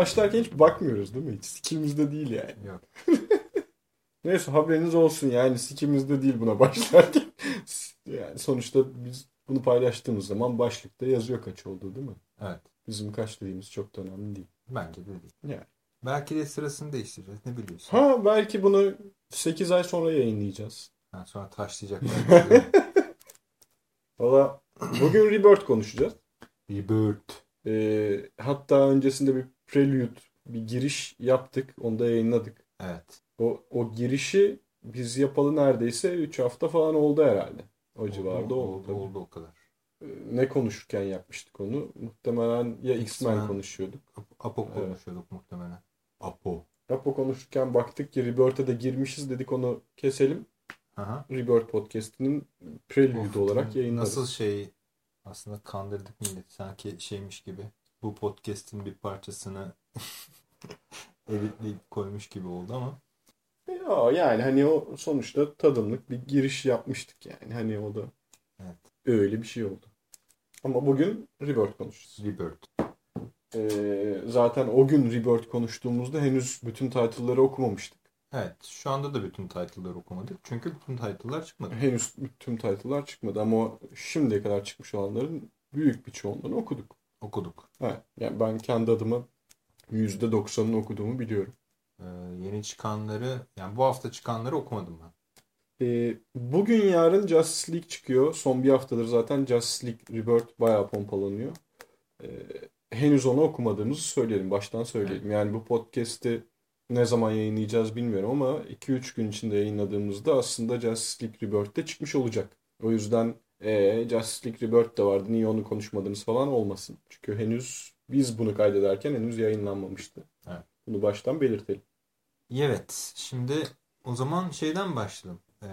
başlarken hiç bakmıyoruz değil mi? Hiç sikimizde değil yani. Yok. Neyse haberiniz olsun yani sikimizde değil buna başlarken. yani sonuçta biz bunu paylaştığımız zaman başlıkta yazıyor kaç olduğu değil mi? Evet. Bizim kaç dediğimiz çok da önemli değil. Bence de değil. Yani. Belki de sırasını değiştireceğiz. Ne biliyorsun? Ha belki bunu 8 ay sonra yayınlayacağız. Ha, sonra taşlayacaklar. Valla bugün Rebirth konuşacağız. Rebirth. Ee, hatta öncesinde bir prelude, bir giriş yaptık. Onu da yayınladık. Evet. O, o girişi biz yapalı neredeyse 3 hafta falan oldu herhalde. O civarda oldu. Oldu, tabii. oldu o kadar. Ee, Ne konuşurken yapmıştık onu? Muhtemelen ya X-Men konuşuyorduk. Apo Evet. konuşuyorduk muhtemelen. Apo. Apo konuşurken baktık ki Rebirth'e de girmişiz dedik onu keselim. Aha. Rebirth podcast'inin prelude Of, olarak yayınladık. Nasıl şey aslında kandırdık milleti sanki şeymiş gibi. Bu podcast'in bir parçasını editleyip koymuş gibi oldu ama Ya yani hani o sonuçta tadımlık bir giriş yapmıştık yani. Hani o da Evet. öyle bir şey oldu. Ama bugün Rebirth konuşacağız. Rebirth. Ee, zaten o gün Rebirth konuştuğumuzda henüz bütün title'ları okumamıştık. Evet. Şu anda da bütün title'ları okumadık. Çünkü bütün title'lar çıkmadı. Henüz tüm title'lar çıkmadı ama şimdiye kadar çıkmış olanların büyük bir çoğunluğunu okuduk. Okuduk. Evet, yani ben kendi adıma %90'ını okuduğumu biliyorum. Ee, yeni çıkanları yani bu hafta çıkanları okumadım ben. Ee, bugün yarın Justice League çıkıyor. Son bir haftadır zaten Justice League Rebirth bayağı pompalanıyor. Ee, henüz onu okumadığımızı söyleyelim. Baştan söyleyelim. Yani bu podcast'i ne zaman yayınlayacağız bilmiyorum ama 2-3 gün içinde yayınladığımızda aslında Justice League Rebirth de çıkmış olacak. O yüzden ee, Justice League Rebirth de vardı. Niye onu konuşmadınız falan olmasın. Çünkü henüz biz bunu kaydederken henüz yayınlanmamıştı. Evet. Bunu baştan belirtelim. Evet. Şimdi o zaman şeyden başlayalım. Ee,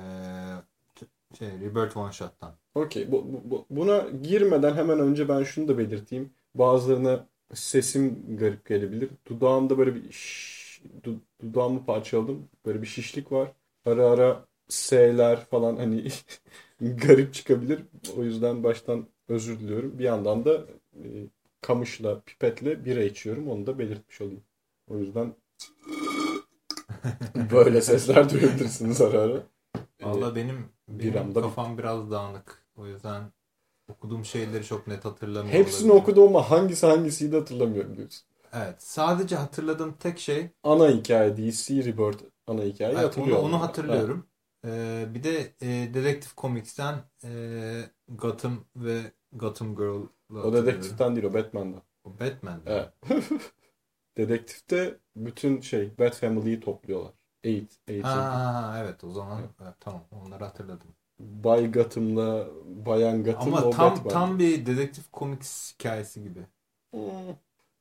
şey, Rebirth One Shot'tan. Okey. Bu, bu- bu- buna girmeden hemen önce ben şunu da belirteyim. Bazılarına sesim garip gelebilir. Dudağımda böyle bir şş- du- dudağımı parçaladım. Böyle bir şişlik var. Ara ara S'ler falan hani garip çıkabilir. O yüzden baştan özür diliyorum. Bir yandan da e, kamışla, pipetle bira içiyorum. Onu da belirtmiş olayım. O yüzden böyle sesler duyabilirsiniz ara ara. Valla benim, benim biramda bir- kafam biraz dağınık. O yüzden okuduğum şeyleri çok net hatırlamıyorum. Hepsini okudum ama hangisi hangisiydi hatırlamıyorum diyorsun. Evet. Sadece hatırladığım tek şey Ana hikaye DC Rebirth ana hikaye evet, onu, hatırlıyorum. onu hatırlıyorum. Ee, bir de e, Detective Comics'ten e, Gotham ve Gotham Girl'ı O dedektiften değil o Batman'dan. O Batman'den. Evet. Dedektifte bütün şey Bat Family'yi topluyorlar. Eight. Eight. Ha, ha, evet o zaman evet, tamam onları hatırladım. Bay Gotham'la Bayan Gotham Ama o tam Batman. tam bir Detective Comics hikayesi gibi. Hmm.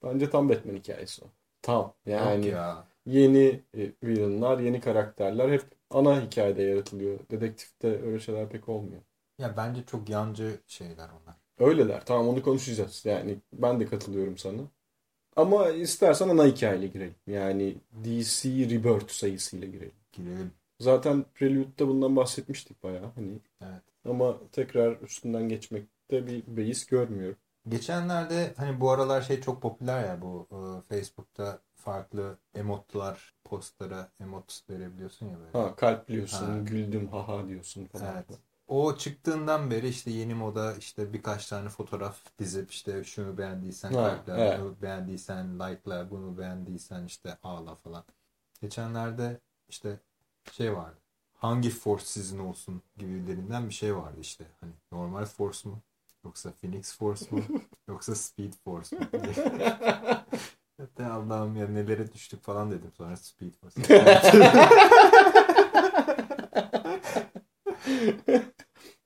Bence tam Batman hikayesi o. Tam. Yani Yok ya. yeni e, villainlar, yeni karakterler hep ana hikayede yaratılıyor. Dedektifte öyle şeyler pek olmuyor. Ya bence çok yancı şeyler onlar. Öyleler. Tamam onu konuşacağız. Yani ben de katılıyorum sana. Ama istersen ana hikayeyle girelim. Yani DC Rebirth sayısıyla girelim. Girelim. Zaten Prelude'da bundan bahsetmiştik bayağı. Hani Evet. ama tekrar üstünden geçmekte bir beis görmüyorum. Geçenlerde hani bu aralar şey çok popüler ya bu e, Facebook'ta farklı emotlar postlara emot verebiliyorsun ya böyle. Ha kalp biliyorsun, Ha. güldüm haha diyorsun falan. Evet. O çıktığından beri işte yeni moda işte birkaç tane fotoğraf dizip işte şunu beğendiysen Ha, kalple, evet. bunu beğendiysen like'la, bunu beğendiysen işte ağla falan. Geçenlerde işte şey vardı. Hangi force sizin olsun gibilerinden bir şey vardı işte. Hani normal force mu? Yoksa Phoenix Force mu? Yoksa Speed Force mu? Hatta Allah'ım ya nelere düştük falan dedim sonra Speed Force.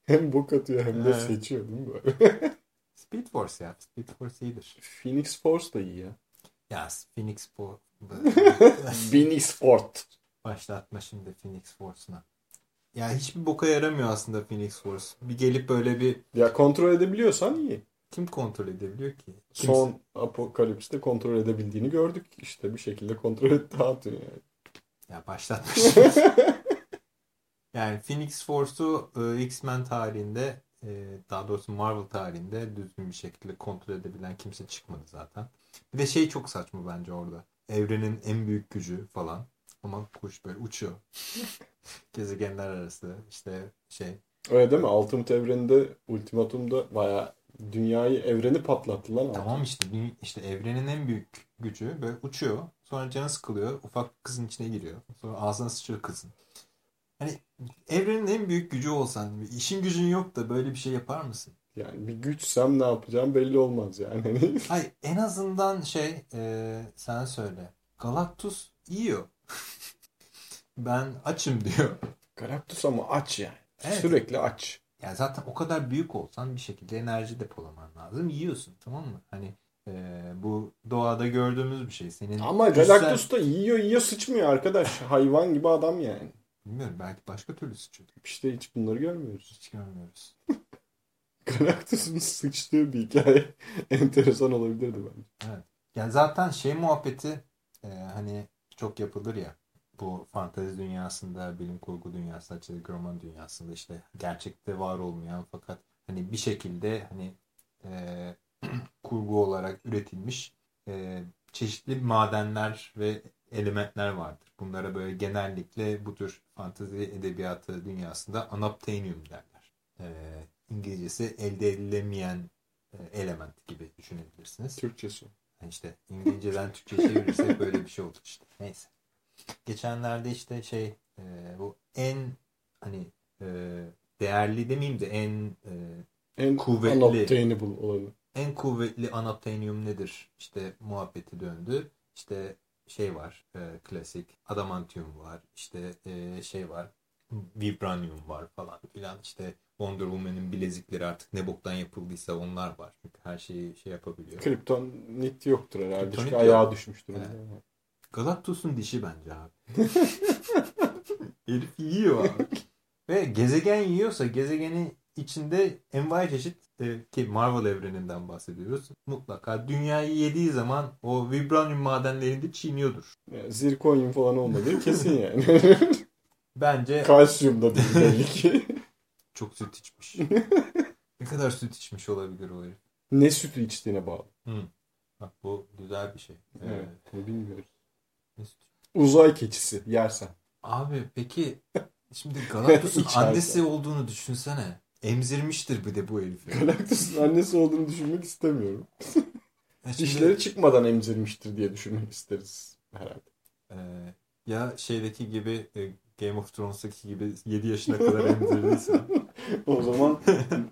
Hem bok atıyor hem de seçiyor değil mi böyle? Speed Force ya. Speed Force iyidir. Phoenix Force da iyi ya. Ya Phoenix Force. Phoenix Fort. Başlatma şimdi Phoenix Force'una. Ya hiçbir boka yaramıyor aslında Phoenix Force. Bir gelip böyle bir Ya kontrol edebiliyorsan iyi. kim kontrol edebiliyor ki? Kimse. Son Apokalips'te kontrol edebildiğini gördük. İşte bir şekilde kontrol etti hatun yani. Ya başlatma şimdi. Yani Phoenix Force'u e, X-Men tarihinde e, daha doğrusu Marvel tarihinde düzgün bir şekilde kontrol edebilen kimse çıkmadı zaten. Bir de şey çok saçma bence orada. Evrenin en büyük gücü falan. Ama kuş böyle uçuyor. Gezegenler arası işte şey. Öyle değil mi? Ultimate evreninde, Ultimatum'da bayağı dünyayı, evreni patlattılar. lan. Tamam işte dü- işte evrenin en büyük gücü böyle uçuyor. Sonra canı sıkılıyor. Ufak kızın içine giriyor. Sonra ağzına sıçıyor kızın. Hani evrenin en büyük gücü olsan, işin gücün yok da böyle bir şey yapar mısın? Yani bir güçsem ne yapacağım belli olmaz yani. Hayır en azından şey e, sen söyle. Galactus yiyor. Ben açım diyor. Galactus ama aç yani. Evet. Sürekli aç. Yani zaten o kadar büyük olsan bir şekilde enerji depolaman lazım. Yiyorsun tamam mı? Hani e, bu doğada gördüğümüz bir şey. Senin Ama güçsel- Galactus da yiyor yiyor sıçmıyor arkadaş. Hayvan gibi adam yani. Bilmiyorum belki başka türlü sıçıyordur. İşte hiç bunları görmüyoruz. Hiç görmüyoruz. Galactus'un sıçtığı bir hikaye enteresan olabilirdi bence. Yani zaten şey muhabbeti e, hani çok yapılır ya bu fantezi dünyasında, bilim kurgu dünyasında, çizgi roman dünyasında işte gerçekte var olmayan fakat hani bir şekilde hani e, kurgu olarak üretilmiş e, çeşitli madenler ve elementler vardır. Bunlara böyle genellikle bu tür fantezi edebiyatı dünyasında unobtainium derler. E, İngilizcesi elde edilemeyen e, element gibi düşünebilirsiniz. Türkçesi. İşte İngilizceden Türkçe çevirirsek böyle bir şey olur işte. Neyse. Geçenlerde işte şey e, bu en hani e, değerli demeyeyim de en e, En Kuvvetli. unobtainable olanı. en kuvvetli unobtainium nedir? İşte muhabbeti döndü. İşte şey var e, klasik adamantium var. İşte e, şey var vibranium var falan filan. İşte Wonder Woman'in bilezikleri artık ne boktan yapıldıysa onlar var. Çünkü her şeyi şey yapabiliyor. Kriptonit yoktur herhalde. Kriptonit Çünkü ayağa düşmüştür. Evet. Galactus'un dişi bence abi. Herif yiyor abi. Ve gezegen yiyorsa gezegenin içinde envai çeşit e, ki Marvel evreninden bahsediyoruz. Mutlaka dünyayı yediği zaman o vibranium madenlerini de çiğniyordur. Yani zirkonyum falan olmadığı kesin yani. Bence Kalsiyum da değil belli ki. çok süt içmiş. ne kadar süt içmiş olabilir o herif? ne sütü içtiğine bağlı. Bak bu güzel bir şey. Evet. bunu bilmiyoruz. Uzay keçisi yersen. Abi peki şimdi Galactus'un annesi olduğunu düşünsene. Emzirmiştir bir de bu herifi. Galactus'un annesi olduğunu düşünmek istemiyorum. Şimdi, Dişleri çıkmadan emzirmiştir diye düşünmek isteriz herhalde. e, ya şeydeki gibi e, Game of Thrones'taki gibi 7 yaşına kadar emzirdiyse. O zaman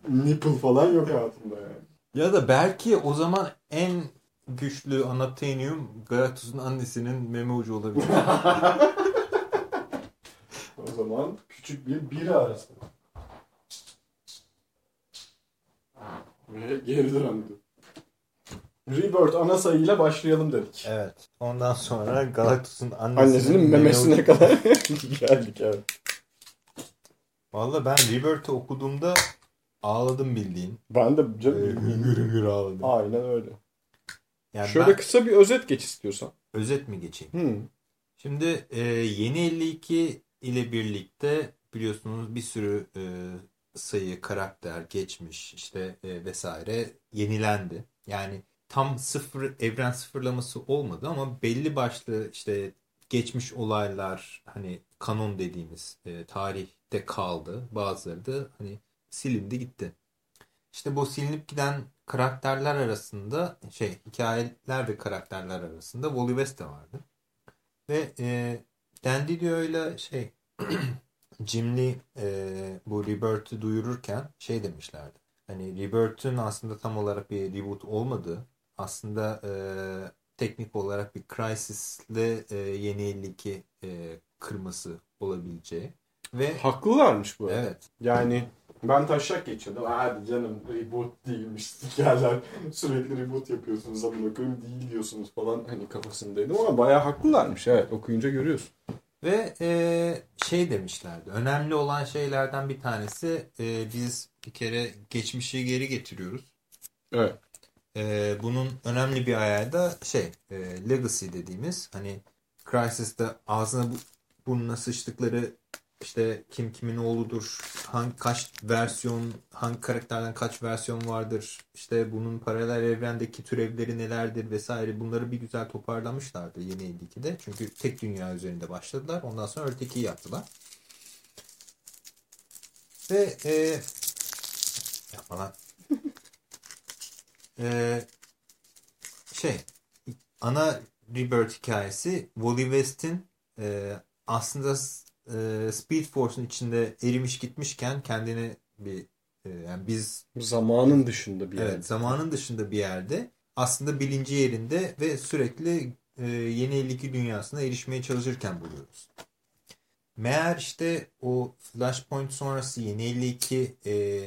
nipple falan yok hayatımda yani. ya da belki o zaman en güçlü Unobtainium Galactus'un annesinin meme ucu olabilir. O zaman küçük bir biri arası. Ve geri döndü. Rebirth ana sayıyla başlayalım dedik. evet. Ondan sonra Galactus'un annesinin, Annesinin meme memesine ucu- kadar geldik evet. Valla ben Rebirth'ı okuduğumda ağladım bildiğin. Ben de canım, hüngür hüngür ağladım. aynen öyle. Yani Şöyle ben kısa bir özet geç istiyorsan. özet mi geçeyim? Hmm. Şimdi e, yeni 52 ile birlikte biliyorsunuz bir sürü e, sayı, karakter, geçmiş işte e, vesaire yenilendi. Yani tam sıfır evren sıfırlaması olmadı ama belli başlı işte geçmiş olaylar hani kanon dediğimiz e, tarihte kaldı. Bazıları da hani silindi gitti. İşte bu silinip giden karakterler arasında şey hikayeler ve karakterler arasında Wally West de vardı. Ve e, Dandidio ile şey Jim Lee e, bu Rebirth'ı duyururken şey demişlerdi. Hani Rebirth'ün aslında tam olarak bir reboot olmadığı aslında e, teknik olarak bir Crisis'le e, yeni 52 e, kırması olabileceği. Ve Haklılarmış bu arada. evet Yani ben taşak geçiyordum. Hadi canım reboot değilmiş. Sikerler. Sürekli reboot yapıyorsunuz. Amına koyayım değil diyorsunuz falan. Hani kafasındaydım ama bayağı haklılarmış. Evet okuyunca görüyorsun. Ve e, şey demişlerdi. Önemli olan şeylerden bir tanesi e, biz bir kere geçmişi geri getiriyoruz. Evet. E, bunun önemli bir ayağı da şey e, legacy dediğimiz hani Crisis'te ağzına bu- burnuna sıçtıkları işte kim kimin oğludur, hangi kaç versiyon, hangi karakterden kaç versiyon vardır, işte bunun paralel evrendeki türevleri nelerdir vesaire bunları bir güzel toparlamışlardı yeni 52'de. Çünkü tek dünya üzerinde başladılar. Ondan sonra ötekiyi yaptılar. Ve e, yapma lan. e, şey ana Rebirth hikayesi Wally West'in e, aslında e, Speed Force'un içinde erimiş gitmişken kendini bir e, yani biz zamanın dışında bir yerde. Evet, zamanın dışında bir yerde aslında bilinci yerinde ve sürekli e, yeni 52 dünyasına erişmeye çalışırken buluyoruz. Meğer işte o Flashpoint sonrası yeni 52 e,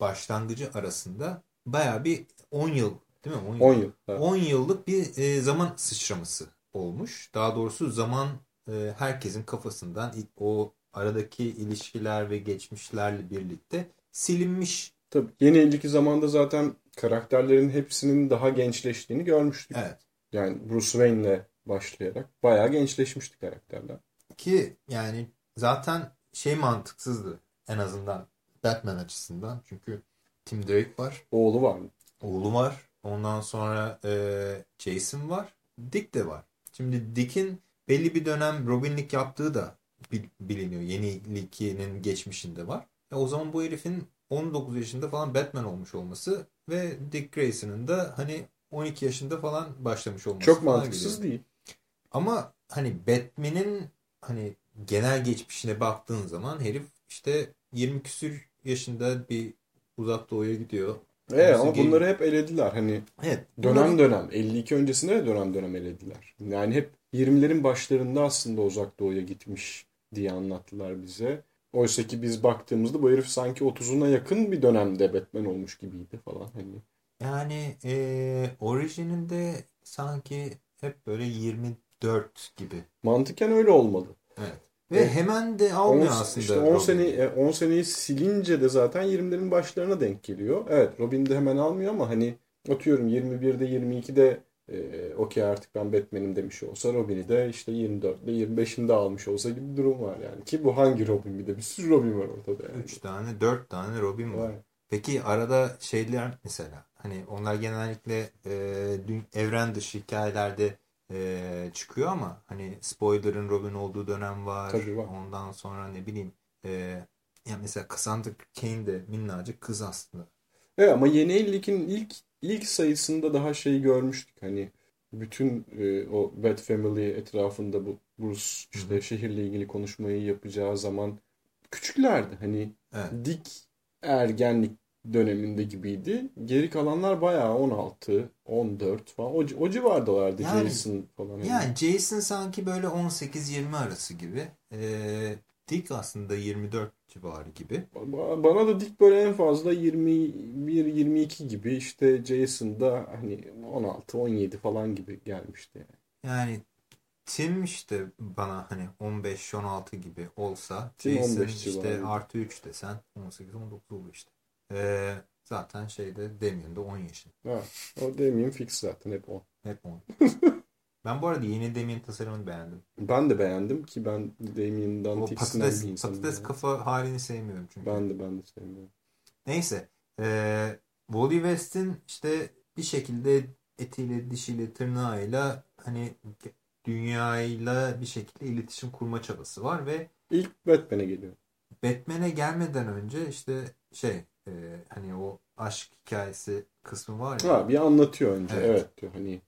başlangıcı arasında baya bir 10 yıl değil mi? 10 yıl. 10 yıl, evet. 10 yıllık bir e, zaman sıçraması olmuş. Daha doğrusu zaman e, herkesin kafasından o aradaki ilişkiler ve geçmişlerle birlikte silinmiş. Tabii yeni 52 zamanda zaten karakterlerin hepsinin daha gençleştiğini görmüştük. Evet. Yani Bruce Wayne'le başlayarak bayağı gençleşmişti karakterler. Ki yani zaten şey mantıksızdı en azından Batman açısından. Çünkü Tim Drake var. Oğlu var mı? Oğlu var. Ondan sonra e, Jason var. Dick de var. Şimdi Dick'in belli bir dönem Robin'lik yaptığı da biliniyor. Yenilikinin geçmişinde var. E o zaman bu herifin 19 yaşında falan Batman olmuş olması ve Dick Grayson'ın da hani 12 yaşında falan başlamış olması. Çok mantıksız değil. Ama hani Batman'in hani genel geçmişine baktığın zaman herif işte 20 küsür yaşında bir uzak doğuya gidiyor. Evet ama gel- bunları hep elediler. Hani evet, dönem bunları... dönem 52 öncesinde de dönem dönem elediler. Yani hep 20'lerin başlarında aslında uzak doğuya gitmiş diye anlattılar bize. Oysa ki biz baktığımızda bu herif sanki 30'una yakın bir dönemde Batman olmuş gibiydi falan. Hani. Yani e, orijininde sanki hep böyle 24 gibi. Mantıken öyle olmalı. Evet. Ve evet. hemen de almıyor on, aslında. İşte 10 sene 10 seneyi silince de zaten 20'lerin başlarına denk geliyor. Evet Robin de hemen almıyor ama hani atıyorum 21'de 22'de e, okey artık ben Batman'im demiş olsa Robin'i de işte 24'de 25'inde almış olsa gibi bir durum var yani. Ki bu hangi Robin bir de bir sürü Robin var ortada yani. 3 tane 4 tane Robin var. Evet. Peki arada şeyler mesela hani onlar genellikle e, evren dışı hikayelerde e, çıkıyor ama hani spoiler'ın Robin olduğu dönem var. Tabii var. Ondan sonra ne bileyim e, ya mesela Cassandra Cain de minnacık kız aslında. Evet ama yeni 52'nin ilk ilk sayısında daha şey görmüştük. Hani bütün e, o Bat Family etrafında bu Bruce işte Hı. şehirle ilgili konuşmayı yapacağı zaman küçüklerdi. Hani evet. dik ergenlik döneminde gibiydi. Geri kalanlar bayağı 16, 14 falan. O, o civardalardı yani, Jason falan. Yani. yani Jason sanki böyle 18-20 arası gibi. Ee, Dick aslında 24 civarı gibi. Bana da Dick böyle en fazla 21-22 gibi işte Jason da hani 16-17 falan gibi gelmişti. Yani. yani Tim işte bana hani 15-16 gibi olsa Tim Jason işte artı 3 desen 18-19 olur işte. Ee, zaten şeyde Damien de 10 yaşında. Ha, o Damien fix zaten hep 10. Hep 10. ben bu arada yeni Damien tasarımını beğendim. Ben de beğendim ki ben Damien'dan tiksinen bir insanım. Patates yani. kafa halini sevmiyorum çünkü. Ben de ben de sevmiyorum. Neyse. Ee, Wally West'in işte bir şekilde etiyle, dişiyle, tırnağıyla hani dünyayla bir şekilde iletişim kurma çabası var ve ilk Batman'e geliyor. Batman'e gelmeden önce işte şey e, hani o aşk hikayesi kısmı var ya. Ha, bir anlatıyor önce. Evet. evet diyor hani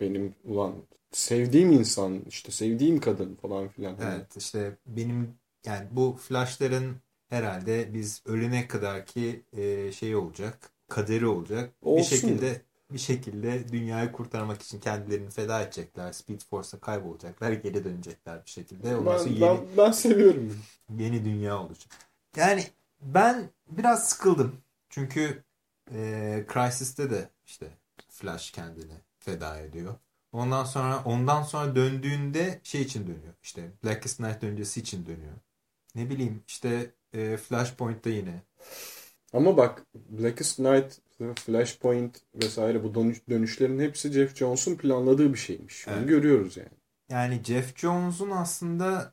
benim ulan sevdiğim insan işte sevdiğim kadın falan filan. Hani evet işte benim yani bu flashların herhalde biz ölene kadar ki e, şey olacak kaderi olacak. Olsun. Bir şekilde bir şekilde dünyayı kurtarmak için kendilerini feda edecekler. Speed Force'a kaybolacaklar. Geri dönecekler bir şekilde. Ondan ben, yeni, ben, ben seviyorum. Yeni dünya olacak. Yani ben biraz sıkıldım. Çünkü e, Crysis'te de işte Flash kendini feda ediyor. Ondan sonra ondan sonra döndüğünde şey için dönüyor. İşte Blackest Night öncesi için dönüyor. Ne bileyim işte e, Flashpoint'ta yine. Ama bak Blackest Night, Flashpoint vesaire bu dönüş, dönüşlerin hepsi Jeff Jones'un planladığı bir şeymiş. Evet. Bunu görüyoruz yani. Yani Jeff Jones'un aslında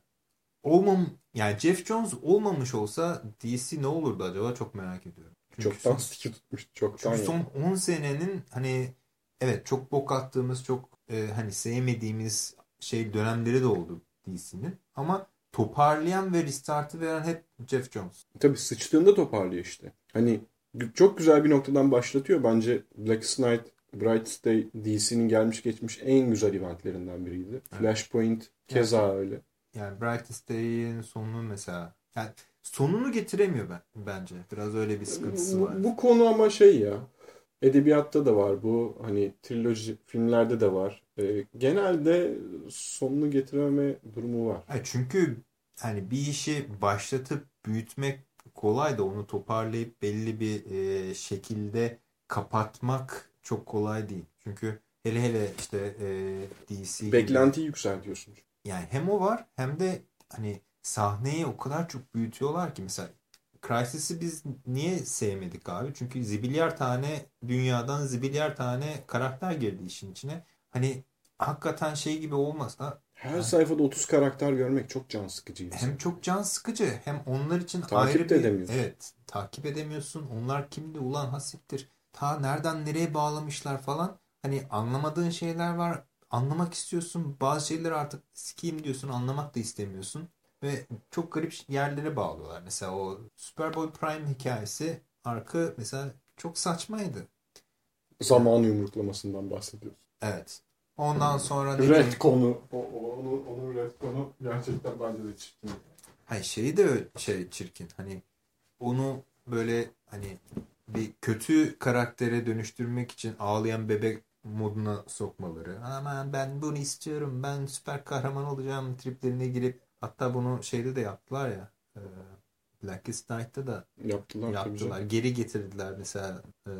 olmam yani Jeff Jones olmamış olsa DC ne olurdu acaba çok merak ediyorum. Çünkü çoktan son, stiki tutmuş. Çoktan çünkü son 10 senenin hani evet çok bok attığımız çok e, hani sevmediğimiz şey dönemleri de oldu DC'nin ama toparlayan ve restartı veren hep Jeff Jones. Tabii sıçtığında toparlıyor işte. Hani çok güzel bir noktadan başlatıyor. Bence Black Knight Bright Day DC'nin gelmiş geçmiş en güzel eventlerinden biriydi. Evet. Flashpoint keza yani, öyle. Yani Brightest Day'in sonunu mesela yani sonunu getiremiyor ben bence. Biraz öyle bir sıkıntısı var. Bu, konu ama şey ya edebiyatta da var bu hani triloji filmlerde de var. E, genelde sonunu getirememe durumu var. Yani çünkü hani bir işi başlatıp büyütmek kolay da onu toparlayıp belli bir e, şekilde kapatmak çok kolay değil. Çünkü hele hele işte e, DC Beklentiyi gibi, yükseltiyorsun. Yani hem o var hem de hani sahneyi o kadar çok büyütüyorlar ki mesela Crysis'i biz niye sevmedik abi? Çünkü zibilyar tane dünyadan zibilyar tane karakter girdi işin içine. Hani hakikaten şey gibi olmasa her yani, sayfada 30 karakter görmek çok can sıkıcı. Hem çok can sıkıcı hem onlar için takip ayrı bir edemiyorsun. evet takip edemiyorsun. Onlar kimdi ulan hasiptir. Ta nereden nereye bağlamışlar falan. Hani anlamadığın şeyler var. Anlamak istiyorsun. Bazı şeyleri artık sikeyim diyorsun. Anlamak da istemiyorsun. Ve çok garip yerlere bağlıyorlar. Mesela o Superboy Prime hikayesi arkı mesela çok saçmaydı. Zaman yumruklamasından bahsediyoruz. Evet. Ondan sonra Red konu. O, onun, onun red konu gerçekten bence de çirkin. Hayır şeyi de şey çirkin. Hani onu böyle hani bir kötü karaktere dönüştürmek için ağlayan bebek moduna sokmaları. Aman ben bunu istiyorum. Ben süper kahraman olacağım triplerine girip hatta bunu şeyde de yaptılar ya. E, Blackest Night'ta da yaptılar. yaptılar. Geri getirdiler mesela e,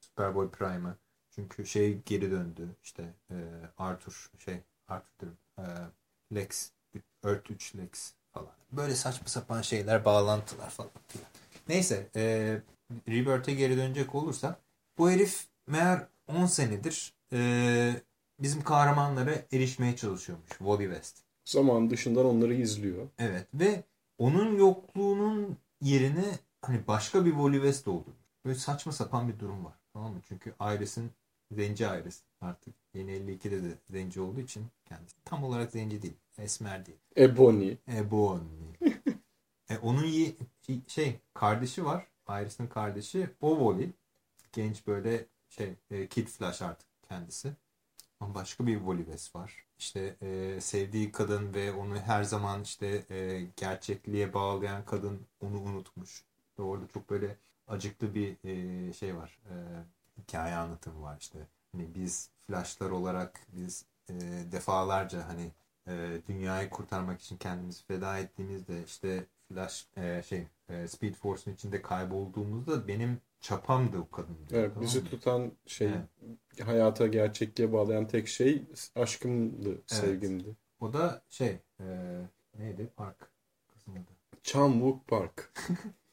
Superboy Prime'ı. Çünkü şey geri döndü. İşte e, Arthur şey Arthur e, Lex Earth 3 Lex falan. Böyle saçma sapan şeyler, bağlantılar falan. Neyse, e, Rebirth'e geri dönecek olursa bu herif meğer 10 senedir e, bizim kahramanlara erişmeye çalışıyormuş. Wally West. Zaman dışından onları izliyor. Evet ve onun yokluğunun yerine hani başka bir Wally West oldu. Böyle saçma sapan bir durum var. Tamam mı? Çünkü Iris'in zenci Iris artık yeni 52'de de zenci olduğu için kendisi tam olarak zenci değil. Esmer değil. Ebony. Ebony. e, onun şey kardeşi var. Iris'in kardeşi o Wally. Genç böyle şey e, Kid Flash artık kendisi. Ama başka bir West var. İşte e, sevdiği kadın ve onu her zaman işte e, gerçekliğe bağlayan kadın onu unutmuş. Ve orada çok böyle acıklı bir e, şey var. E, hikaye anlatımı var işte. Hani biz Flash'lar olarak biz e, defalarca hani e, dünyayı kurtarmak için kendimizi feda ettiğimizde işte Flash e, şey e, Speed Force'un içinde kaybolduğumuzda benim çapamdı o kadın. Evet, tamam bizi mı? tutan şey evet. hayata gerçekliğe bağlayan tek şey aşkımdı, evet. sevgimdi. O da şey e, neydi? Park kızın adı. Chamwook Park.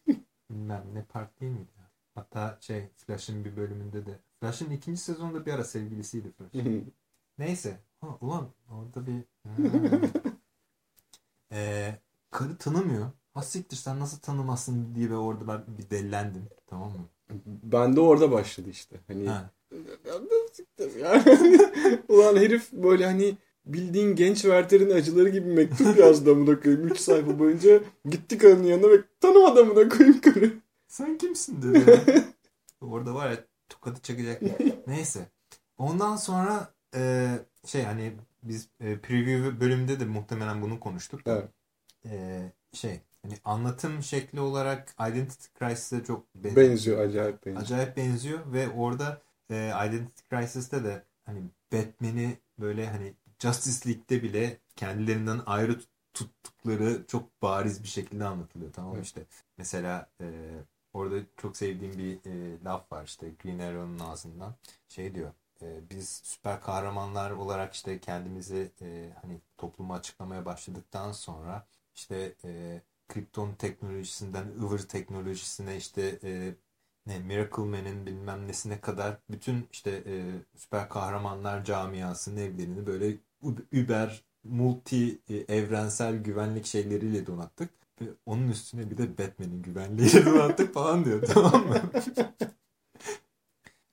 Bilmem ne park değil miydi? Hatta şey Flash'ın bir bölümünde de Flash'ın ikinci sezonunda bir ara sevgilisiydi Flash. Neyse. Ha, ulan orada bir ee, karı tanımıyor. Hasiktir sen nasıl tanımazsın diye ve orada ben bir dellendim. Tamam mı? Ben de orada başladı işte. Hani yani. Ulan herif böyle hani bildiğin genç Werther'in acıları gibi mektup yazdı amına koyayım. 3 sayfa boyunca gitti karının yanına ve tanımadı amına koyayım karı. Sen kimsin dedi. orada var ya tokadı çekecek. Neyse. Ondan sonra e, şey hani biz e, preview bölümünde de muhtemelen bunu konuştuk. Evet. E, şey hani anlatım şekli olarak Identity Crisis'e çok benziyor. Benziyor acayip benziyor. Acayip benziyor ve orada e, Identity Crisis'te de hani Batman'i böyle hani Justice League'de bile kendilerinden ayrı tuttukları çok bariz bir şekilde anlatılıyor. Tamam evet. işte mesela e, orada çok sevdiğim bir e, laf var işte Green Arrow'un ağzından şey diyor e, biz süper kahramanlar olarak işte kendimizi e, hani topluma açıklamaya başladıktan sonra işte e, kripton teknolojisinden ıvır teknolojisine işte e, ne Miracle Man'in bilmem nesine kadar bütün işte e, süper kahramanlar camiasının evlerini böyle über multi e, evrensel güvenlik şeyleriyle donattık. Ve onun üstüne bir de Batman'in güvenliğiyle donattık falan diyor tamam mı?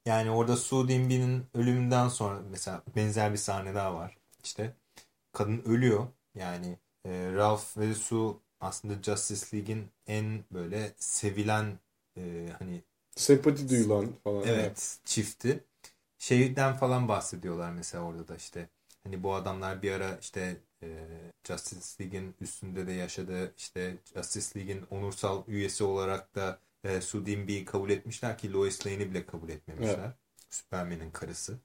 yani orada Su Dimbi'nin ölümünden sonra mesela benzer bir sahne daha var. İşte kadın ölüyor. Yani e, Ralph ve Su aslında Justice League'in en böyle sevilen e, hani sempati duyulan falan. Evet, evet çifti. Şeyden falan bahsediyorlar mesela orada da işte hani bu adamlar bir ara işte e, Justice League'in üstünde de yaşadı işte Justice League'in onursal üyesi olarak da e, Sue Dimby'yi kabul etmişler ki Lois Lane'i bile kabul etmemişler. Evet. Superman'in karısı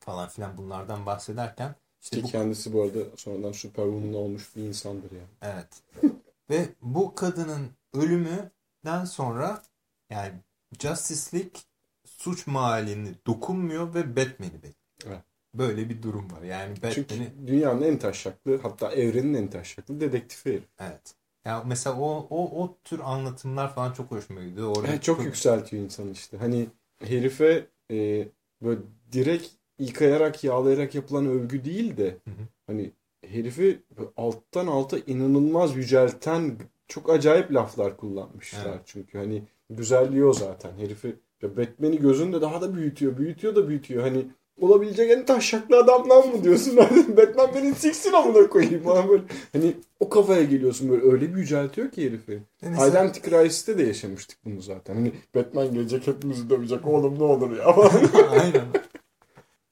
falan filan bunlardan bahsederken işte ki bu... kendisi bu arada sonradan Superwoman olmuş bir insandır yani. Evet. Ve bu kadının ölümünden sonra yani Justice League suç mahallini dokunmuyor ve Batman'i bekliyor. Evet. Böyle bir durum var. Yani Batman'i... Çünkü dünyanın en taşaklı hatta evrenin en taşaklı dedektifi herif. Evet. Ya mesela o, o, o tür anlatımlar falan çok hoşuma gidiyor. Orada evet, çok, çok yükseltiyor insan işte. Hani herife e, böyle direkt yıkayarak yağlayarak yapılan övgü değil de hı hı. hani herifi alttan alta inanılmaz yücelten çok acayip laflar kullanmışlar. Evet. Çünkü hani güzelliği o zaten. Herifi Batman'i gözünde daha da büyütüyor. Büyütüyor da büyütüyor. Hani olabilecek en taşaklı adamdan mı diyorsun? Batman beni siksin amına koyayım. Falan böyle. Hani o kafaya geliyorsun böyle öyle bir yüceltiyor ki herifi. Yani Identity Crisis'te de yaşamıştık bunu zaten. Hani Batman gelecek hepimizi dövecek oğlum ne olur ya. Aynen.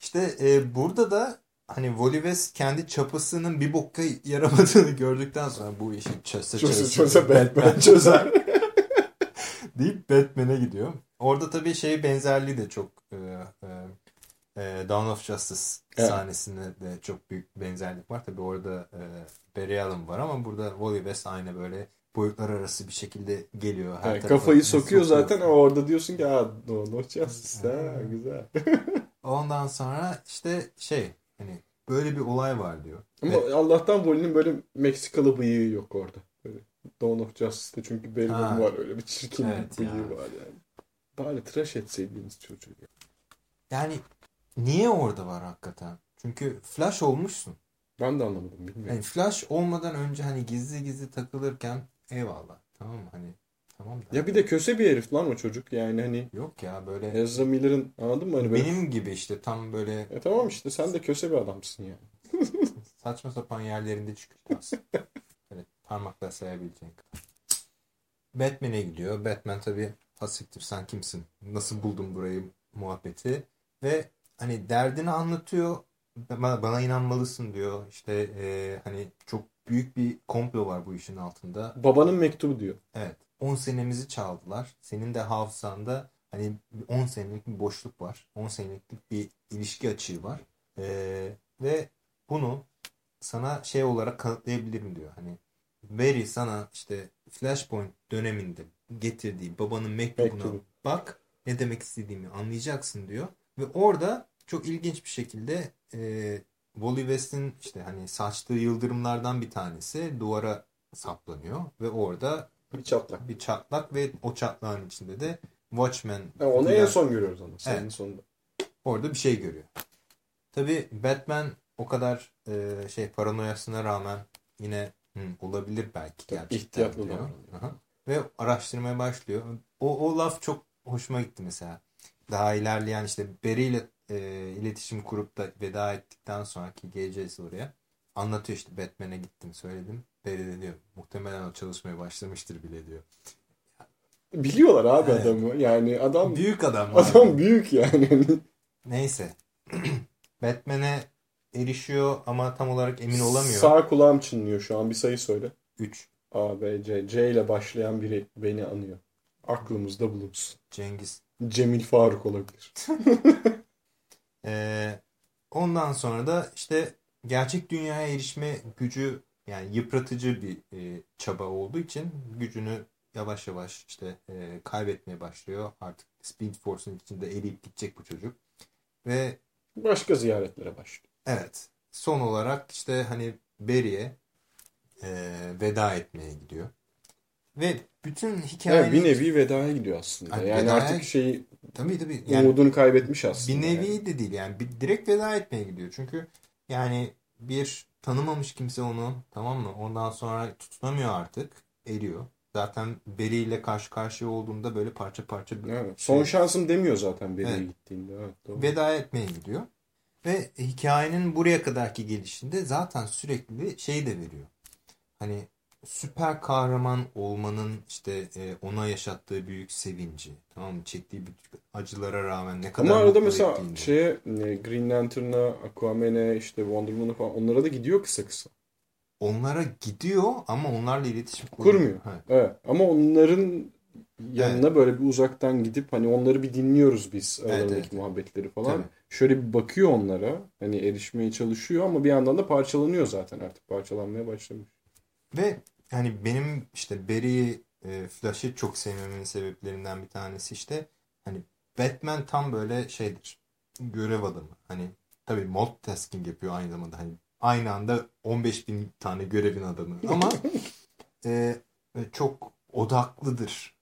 İşte e, burada da hani West kendi çapasının bir bokka yaramadığını gördükten sonra bu işi çözse çözse, çözse, çözse Batman çözer. deyip Batman'e gidiyor. Orada tabii şey benzerliği de çok e, e, e, Dawn of Justice evet. sahnesinde de çok büyük benzerlik var. Tabii orada e, Barry Allen var ama burada West aynı böyle boyutlar arası bir şekilde geliyor. Her evet, kafayı sokuyor, sokuyor zaten ama orada diyorsun ki Dawn of Justice ha, güzel. Ondan sonra işte şey hani böyle bir olay var diyor. Ama Ve... Allah'tan Wally'nin böyle Meksikalı bıyığı yok orada. Böyle Dawn of Justice'de çünkü Barry var öyle bir çirkin evet bıyığı ya. var yani. Bari tıraş etseydiniz çocuğu. Yani niye orada var hakikaten? Çünkü Flash olmuşsun. Ben de anlamadım bilmiyorum. Yani Flash olmadan önce hani gizli gizli takılırken eyvallah. Tamam mı? Hani tamam da. Ya bir de köse bir herif lan o çocuk yani hani. Yok ya böyle. Ezra Miller'ın anladın mı? Hani böyle... Benim gibi işte tam böyle. E tamam işte sen de köse bir adamsın yani. Saçma sapan yerlerinde çıkıyor aslında. Böyle parmakla sayabileceğin kadar. Batman'e gidiyor. Batman tabii Hasiktir sen kimsin? Nasıl buldun burayı muhabbeti? Ve hani derdini anlatıyor. Bana, bana inanmalısın diyor. İşte e, hani çok büyük bir komplo var bu işin altında. Babanın mektubu diyor. Evet. 10 senemizi çaldılar. Senin de hafızanda hani 10 senelik bir boşluk var. 10 senelik bir ilişki açığı var. Ee, ve bunu sana şey olarak kanıtlayabilirim diyor. Hani Barry sana işte Flashpoint döneminde getirdiği babanın mektubuna Mektubu. bak ne demek istediğimi anlayacaksın diyor. Ve orada çok ilginç bir şekilde e, Wally West'in işte hani saçtığı yıldırımlardan bir tanesi duvara saplanıyor ve orada bir çatlak. Bir çatlak ve o çatlağın içinde de Watchmen. Yani onu en son görüyoruz onu. Senin evet. sonunda. Orada bir şey görüyor. Tabi Batman o kadar e, şey paranoyasına rağmen yine hı, olabilir belki gerçekten İhtiyatlı diyor. Ve araştırmaya başlıyor. O, o laf çok hoşuma gitti mesela. Daha ilerleyen işte Barry ile e, iletişim kurup da veda ettikten sonraki geleceğiz oraya. Anlatıyor işte Batman'e gittim söyledim. Barry de diyor muhtemelen o çalışmaya başlamıştır bile diyor. Biliyorlar abi evet. adamı. Yani adam büyük adam. Adam abi. büyük yani. Neyse. Batman'e erişiyor ama tam olarak emin olamıyor. Sağ kulağım çınlıyor şu an. Bir sayı söyle. 3. A, B, C. C ile başlayan biri beni anıyor. Aklımızda bulunsun. Cengiz. Cemil Faruk olabilir. ee, ondan sonra da işte gerçek dünyaya erişme gücü yani yıpratıcı bir e, çaba olduğu için gücünü yavaş yavaş işte e, kaybetmeye başlıyor. Artık Speed Force'un içinde eriyip gidecek bu çocuk. Ve başka ziyaretlere başlıyor. Evet. Son olarak işte hani Barry'e e, veda etmeye gidiyor. Ve bütün hikaye... Evet, bir nevi vedaya gidiyor aslında. Yani, yani vedaya... artık şeyi tabii, tabii. Yani, umudunu kaybetmiş aslında. Bir nevi yani. de değil yani. Bir, direkt veda etmeye gidiyor. Çünkü yani bir tanımamış kimse onu tamam mı? Ondan sonra tutunamıyor artık. Eriyor. Zaten Barry ile karşı karşıya olduğunda böyle parça parça Evet. Son şansım demiyor zaten Barry'e Evet. gittiğinde. Evet, doğru. veda etmeye gidiyor. Ve hikayenin buraya kadarki gelişinde zaten sürekli şey de veriyor. Hani süper kahraman olmanın işte e, ona yaşattığı büyük sevinci. Tamam mı? Çektiği bütün acılara rağmen ne kadar Ama arada mesela ettiğini. şeye e, Green Lantern'a, Aquaman'e, işte Wonder Woman'a falan onlara da gidiyor kısa kısa. Onlara gidiyor ama onlarla iletişim Kurmuyor. Evet. Evet. Ama onların yanına böyle bir uzaktan gidip hani onları bir dinliyoruz biz aralarındaki evet. muhabbetleri falan. Tabii. Şöyle bir bakıyor onlara. Hani erişmeye çalışıyor ama bir yandan da parçalanıyor zaten artık. Parçalanmaya başlamış. Ve hani benim işte Barry'i e, Flash'ı çok sevmemin sebeplerinden bir tanesi işte hani Batman tam böyle şeydir. Görev adamı. Hani tabii multitasking yapıyor aynı zamanda. Hani aynı anda 15 bin tane görevin adamı. Ama e, e, çok odaklıdır.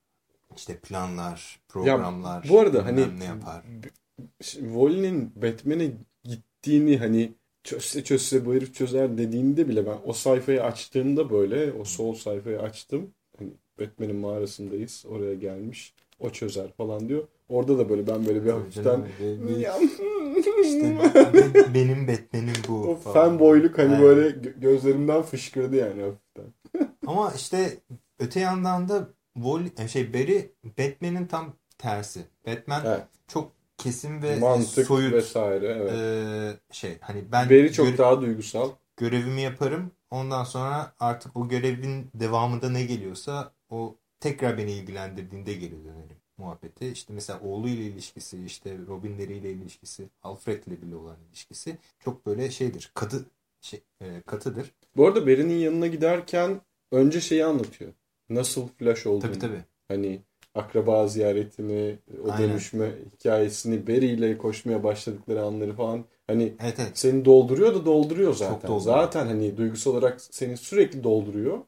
İşte planlar, programlar. Bu arada hani ne yapar. Wallen'in Batman'e gittiğini hani çözse çözse bu herif çözer dediğinde bile ben o sayfayı açtığımda böyle o sol sayfayı açtım. Hani Batman'in mağarasındayız. Oraya gelmiş. O çözer falan diyor. Orada da böyle ben böyle bir hafiften işte be- benim Batman'im bu. o falan. fanboyluk hani Aynen. böyle gö- gözlerimden fışkırdı yani hafiften. Ama işte öte yandan da Wall, şey Barry Batman'in tam tersi. Batman Evet. çok kesin ve Mantık soyut vesaire evet. e, şey. Hani ben Barry çok daha duygusal. görevimi yaparım. Ondan sonra artık o görevin devamında ne geliyorsa o tekrar beni ilgilendirdiğinde geri dönerim muhabbeti. İşte mesela oğluyla ilişkisi, işte Robinleriyle ilişkisi, Alfred'le bile olan ilişkisi çok böyle şeydir. Katı şey, e, katıdır. Bu arada Barry'nin yanına giderken önce şeyi anlatıyor. Nasıl Flash olduğunu. Tabii tabii. Hani akraba ziyaretini, o Aynen. dönüşme hikayesini, Barry ile koşmaya başladıkları anları falan. Hani Evet evet. seni dolduruyor da dolduruyor zaten. dolduruyor. Zaten hani duygusal olarak seni sürekli dolduruyor.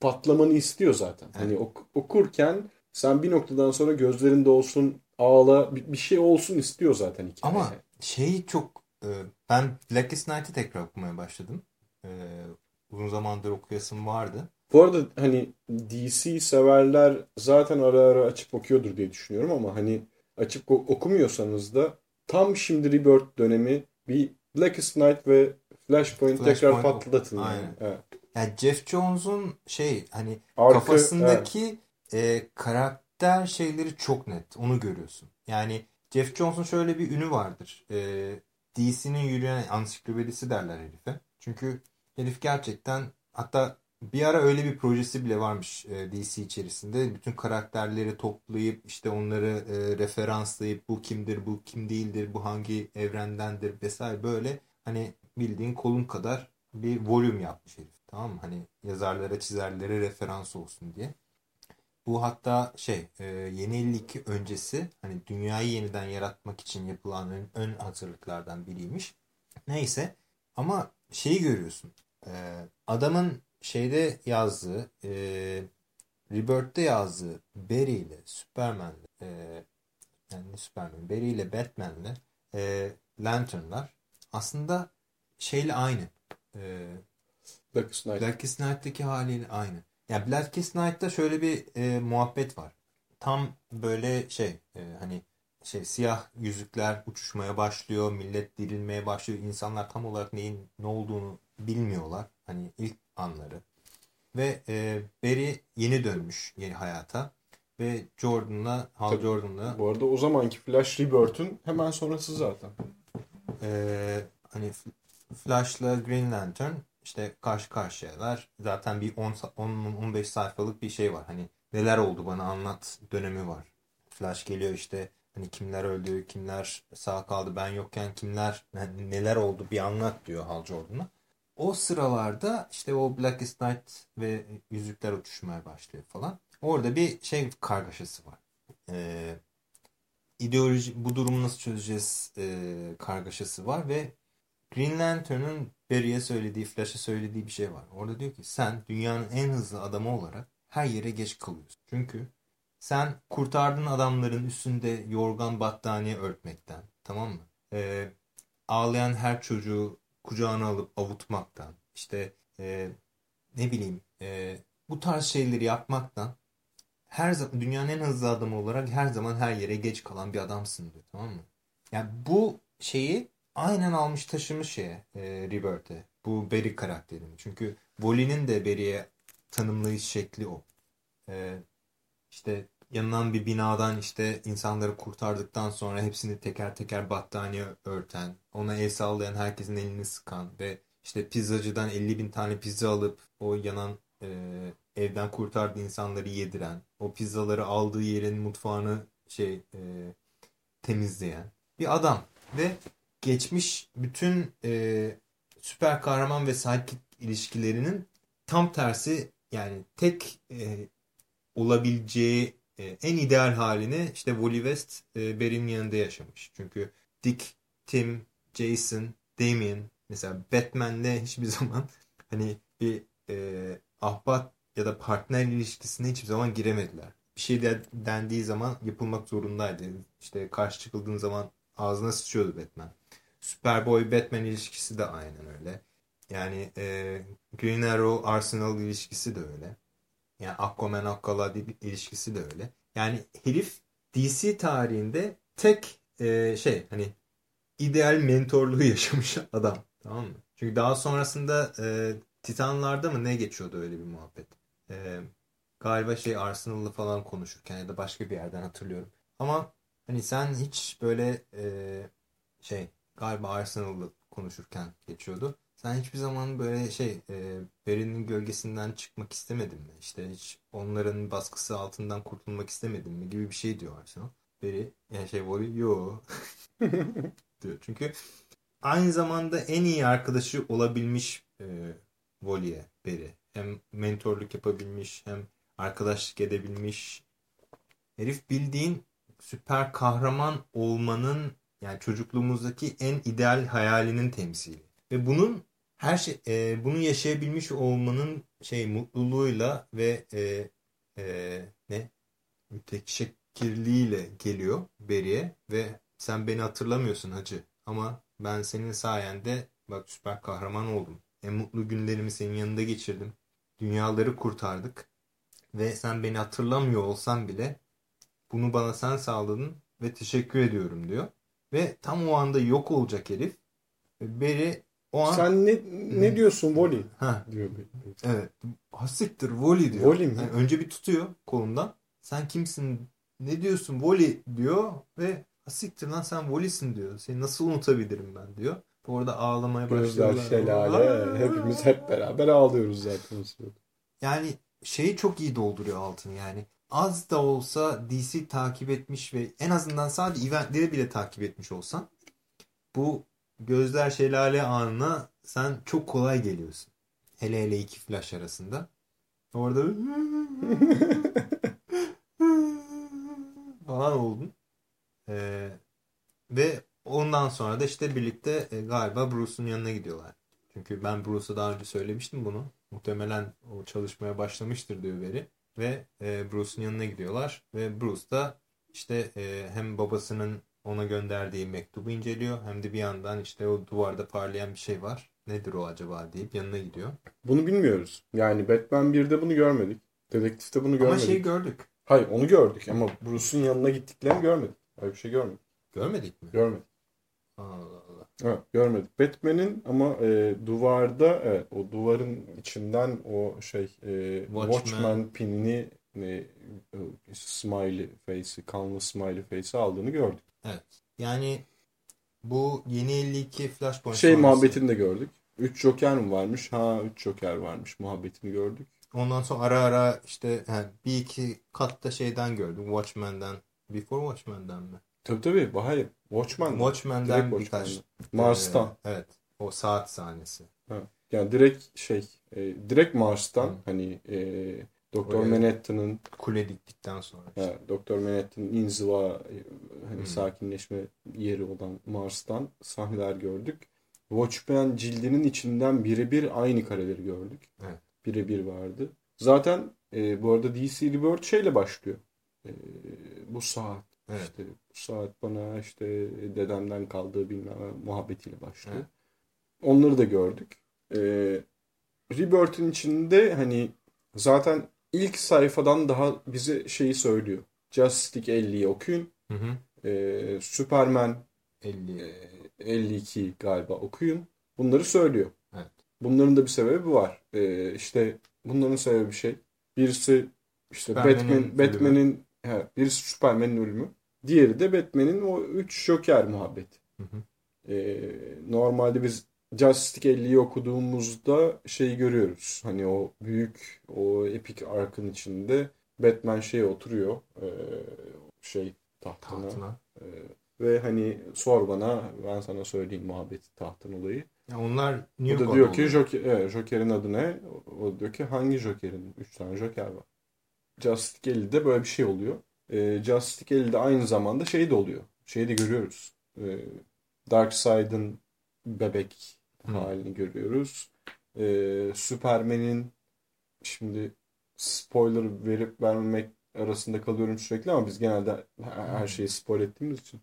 Patlamanı istiyor zaten. Evet. Hani ok- okurken sen bir noktadan sonra gözlerinde olsun, ağla, bir, şey olsun istiyor zaten hikaye. Ama şey çok e, ben Blackest Night'ı tekrar okumaya başladım. E, uzun zamandır okuyasım vardı. Bu arada hani DC severler zaten ara ara açıp okuyordur diye düşünüyorum ama hani açıp okumuyorsanız da tam şimdi Rebirth dönemi bir Blackest Night ve Flashpoint, tekrar Flashpoint patlatın yani. aynen. Evet. Yani Jeff Jones'un şey hani Arka- kafasındaki e, karakter şeyleri çok net. Onu görüyorsun. Yani Jeff Jones'un şöyle bir ünü vardır. E, DC'nin yürüyen ansiklopedisi derler herife. Çünkü herif gerçekten hatta bir ara öyle bir projesi bile varmış e, DC içerisinde. Bütün karakterleri toplayıp işte onları e, referanslayıp bu kimdir, bu kim değildir, bu hangi evrendendir vesaire böyle hani bildiğin kolun kadar bir volüm yapmış herif. Tamam mı? Hani yazarlara, çizerlere referans olsun diye. Bu hatta şey e, yeni 52 öncesi hani dünyayı yeniden yaratmak için yapılan ön, ön hazırlıklardan biriymiş. Neyse ama şeyi görüyorsun. E, adamın şeyde yazdığı e, Rebirth'te yazdığı Barry ile Superman'le e, yani Superman Barry ile Batman'le e, Lantern'lar aslında şeyle aynı. E, Blackest Night. Blackest Night'taki haliyle aynı. Yani Blackest Night'ta şöyle bir e, muhabbet var. Tam böyle şey e, hani şey siyah yüzükler uçuşmaya başlıyor, millet dirilmeye başlıyor. İnsanlar tam olarak neyin ne olduğunu bilmiyorlar. Hani ilk anları. Ve e, Barry yeni dönmüş yeni hayata ve Jordan'la Hal. Jordan'la Bu arada o zamanki Flash Rebirth'ün hemen sonrası zaten. Ee, hani Flash'la Green Lantern işte karşı karşıyalar. Zaten bir 10-15 sayfalık bir şey var. Hani neler oldu bana anlat dönemi var. Flash geliyor işte hani kimler öldü, kimler sağ kaldı, ben yokken kimler neler oldu bir anlat diyor Hal Jordan'a. O sıralarda işte o Blackest Night ve yüzükler uçuşmaya başlıyor falan. Orada bir şey kargaşası var. Ee, ideoloji bu durumu nasıl çözeceğiz e, kargaşası var ve Green Lantern'ın Barry'e söylediği, Flash'a söylediği bir şey var. Orada diyor ki sen dünyanın en hızlı adamı olarak her yere geç kalıyorsun. Çünkü sen kurtardığın adamların üstünde yorgan battaniye örtmekten, tamam mı? Ee, ağlayan her çocuğu kucağına alıp avutmaktan, işte e, ne bileyim e, bu tarz şeyleri yapmaktan her zaman dünyanın en hızlı adamı olarak her zaman her yere geç kalan bir adamsın diyor tamam mı? Yani bu şeyi aynen almış taşımış şeye e, Rebirth'e. Bu Barry karakterini. Çünkü Wally'nin de Barry'e tanımlayış şekli o. E, işte yanılan bir binadan işte insanları kurtardıktan sonra hepsini teker teker battaniye örten, ona el sallayan herkesin elini sıkan ve işte pizzacıdan 50 bin tane pizza alıp o yanan e, evden kurtardığı insanları yediren, o pizzaları aldığı yerin mutfağını şey e, temizleyen bir adam ve geçmiş bütün e, süper kahraman ve sidekick ilişkilerinin tam tersi yani tek e, olabileceği en ideal halini işte Wally West e, Barry'nin yanında yaşamış. Çünkü Dick, Tim, Jason, Damien mesela Batman'le hiçbir zaman hani bir e, ahbat ya da partner ilişkisine hiçbir zaman giremediler. Bir şey de dendiği zaman yapılmak zorundaydı. İşte karşı çıkıldığın zaman ağzına sıçıyordu Batman. Superboy Batman ilişkisi de aynen öyle. Yani e, Green Arrow Arsenal ilişkisi de öyle. Yani Aquaman Aquala ilişkisi de öyle. Yani herif DC tarihinde tek e, şey hani ideal mentorluğu yaşamış adam. Tamam mı? Çünkü daha sonrasında e, Titanlarda mı ne geçiyordu öyle bir muhabbet. E, galiba şey Arsenal'lı falan konuşurken ya da başka bir yerden hatırlıyorum. Ama hani sen hiç böyle e, şey galiba Arsenal'lı konuşurken geçiyordu. Sen hiçbir zaman böyle şey e, Barry'nin gölgesinden çıkmak istemedin mi? İşte hiç onların baskısı altından kurtulmak istemedin mi gibi bir şey diyor Arsenal. Barry yani şey Wally yo diyor. Çünkü aynı zamanda en iyi arkadaşı olabilmiş e, Wally'e Barry. Hem mentorluk yapabilmiş hem arkadaşlık edebilmiş. Herif bildiğin süper kahraman olmanın yani çocukluğumuzdaki en ideal hayalinin temsili. Ve bunun her şey e, bunu yaşayabilmiş olmanın şey mutluluğuyla ve e, e, ne müteşekkirliğiyle geliyor Beri'ye ve sen beni hatırlamıyorsun hacı ama ben senin sayende bak süper kahraman oldum. En mutlu günlerimi senin yanında geçirdim. Dünyaları kurtardık. Ve sen beni hatırlamıyor olsan bile bunu bana sen sağladın ve teşekkür ediyorum diyor. Ve tam o anda yok olacak herif. Beri o an... Sen ne ne diyorsun Wally? Ha. diyor. Evet. Hasittir Wally diyor. Wally mi? Yani önce bir tutuyor kolundan. Sen kimsin? Ne diyorsun Wally diyor ve hasittir lan sen Wally'sin diyor. Seni nasıl unutabilirim ben diyor. Orada ağlamaya başlıyorlar. Şelale. Hepimiz hep beraber ağlıyoruz zaten. Yani şeyi çok iyi dolduruyor altını yani. Az da olsa DC takip etmiş ve en azından sadece eventleri bile takip etmiş olsan bu gözler şelale anına sen çok kolay geliyorsun. Hele hele iki flash arasında. Orada falan oldun. Ee, ve ondan sonra da işte birlikte e, galiba Bruce'un yanına gidiyorlar. Çünkü ben Bruce'a daha önce söylemiştim bunu. Muhtemelen o çalışmaya başlamıştır diyor veri. Ve e, Bruce'un yanına gidiyorlar. Ve Bruce da işte e, hem babasının ona gönderdiği mektubu inceliyor. Hem de bir yandan işte o duvarda parlayan bir şey var. Nedir o acaba deyip yanına gidiyor. Bunu bilmiyoruz. Yani Batman 1'de bunu görmedik. Dedektif'te bunu görmedik. Ama şeyi gördük. Hayır onu gördük ama Bruce'un yanına gittiklerini görmedik. Öyle bir şey görmedik. Görmedik mi? Görmedik. Allah Allah. Evet, görmedik. Batman'in ama e, duvarda evet, o duvarın içinden o şey e, Watchman. Watchman, pinini e, smiley face'i, kanlı smiley face'i aldığını gördük. Evet. Yani bu yeni 52 Flashpoint Şey sonrası- muhabbetini de gördük. 3 Joker mi varmış? Ha 3 Joker varmış muhabbetini gördük. Ondan sonra ara ara işte yani bir iki katta şeyden gördüm. Watchmen'den. Before Watchmen'den mi? Tabii tabii. Hayır. Watchmen'den birkaç. Watchman'dan. Mars'tan. e, evet. O saat sahnesi. Yani direkt şey e, direkt Mars'tan Hı. hani e, Doktor Manhattan'ın Kule diktikten sonra. işte. Ha, Doktor Manhattan'ın inziva hani Hmm. sakinleşme yeri olan Mars'tan sahneler gördük. Watchmen cildinin içinden birebir aynı kareleri gördük. Evet. Birebir vardı. Zaten e, bu arada DC Rebirth şeyle başlıyor. E, bu saat Evet. işte bu saat bana işte dedemden kaldığı bilmem muhabbetiyle başlıyor. Evet. Onları da gördük. E, Rebirth'in içinde hani zaten ilk sayfadan daha bize şeyi söylüyor. Justice League 50'yi okuyun. Hı hı. Ee, Superman 50. e, 52 galiba okuyun. Bunları söylüyor. Evet. Bunların da bir sebebi var. Ee, işte bunların sebebi şey. Birisi işte Batman. Batman'in birisi Superman'in ölümü. Diğeri de Batman'in o 3 Joker muhabbeti. Hı hı. Ee, normalde biz Justice League 50'yi okuduğumuzda şeyi görüyoruz. Hani o büyük o epik arkın içinde Batman şeye oturuyor. Şey tahtına. Tahtına. Ve hani sor bana ben sana söyleyeyim muhabbeti tahtın olayı. Ya onlar O New da God diyor ki. Joker, evet, Joker'in adı ne? O diyor ki hangi Joker'in? Üç tane Joker var. Justice League'de böyle bir şey oluyor. Ee, Justice League'de aynı zamanda şey de oluyor. Şeyi de görüyoruz. Ee, Darkseid'in bebek Hı. halini görüyoruz. Ee, Superman'in şimdi spoiler verip vermemek arasında kalıyorum sürekli ama biz genelde her şeyi spoil ettiğimiz için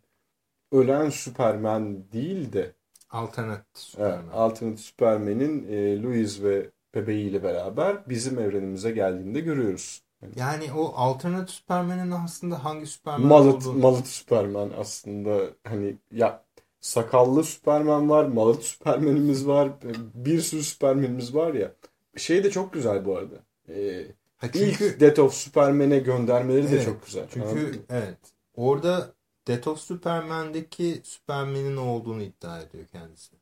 ölen Superman değil de Alternate Evet, Superman. Alternate Superman'in e, Louis ve bebeğiyle beraber bizim evrenimize geldiğinde görüyoruz. Yani o Alternate Superman'in aslında hangi Superman Mullet, olduğunu Mullet Superman aslında hani ya sakallı Superman var, Mullet Superman'imiz var, bir sürü Superman'imiz var ya. Şey de çok güzel bu arada. E, Ha ilk çünkü Death of Superman'e göndermeleri de Evet, çok güzel. Çünkü evet orada Death of Superman'deki Superman'in olduğunu iddia ediyor kendisi.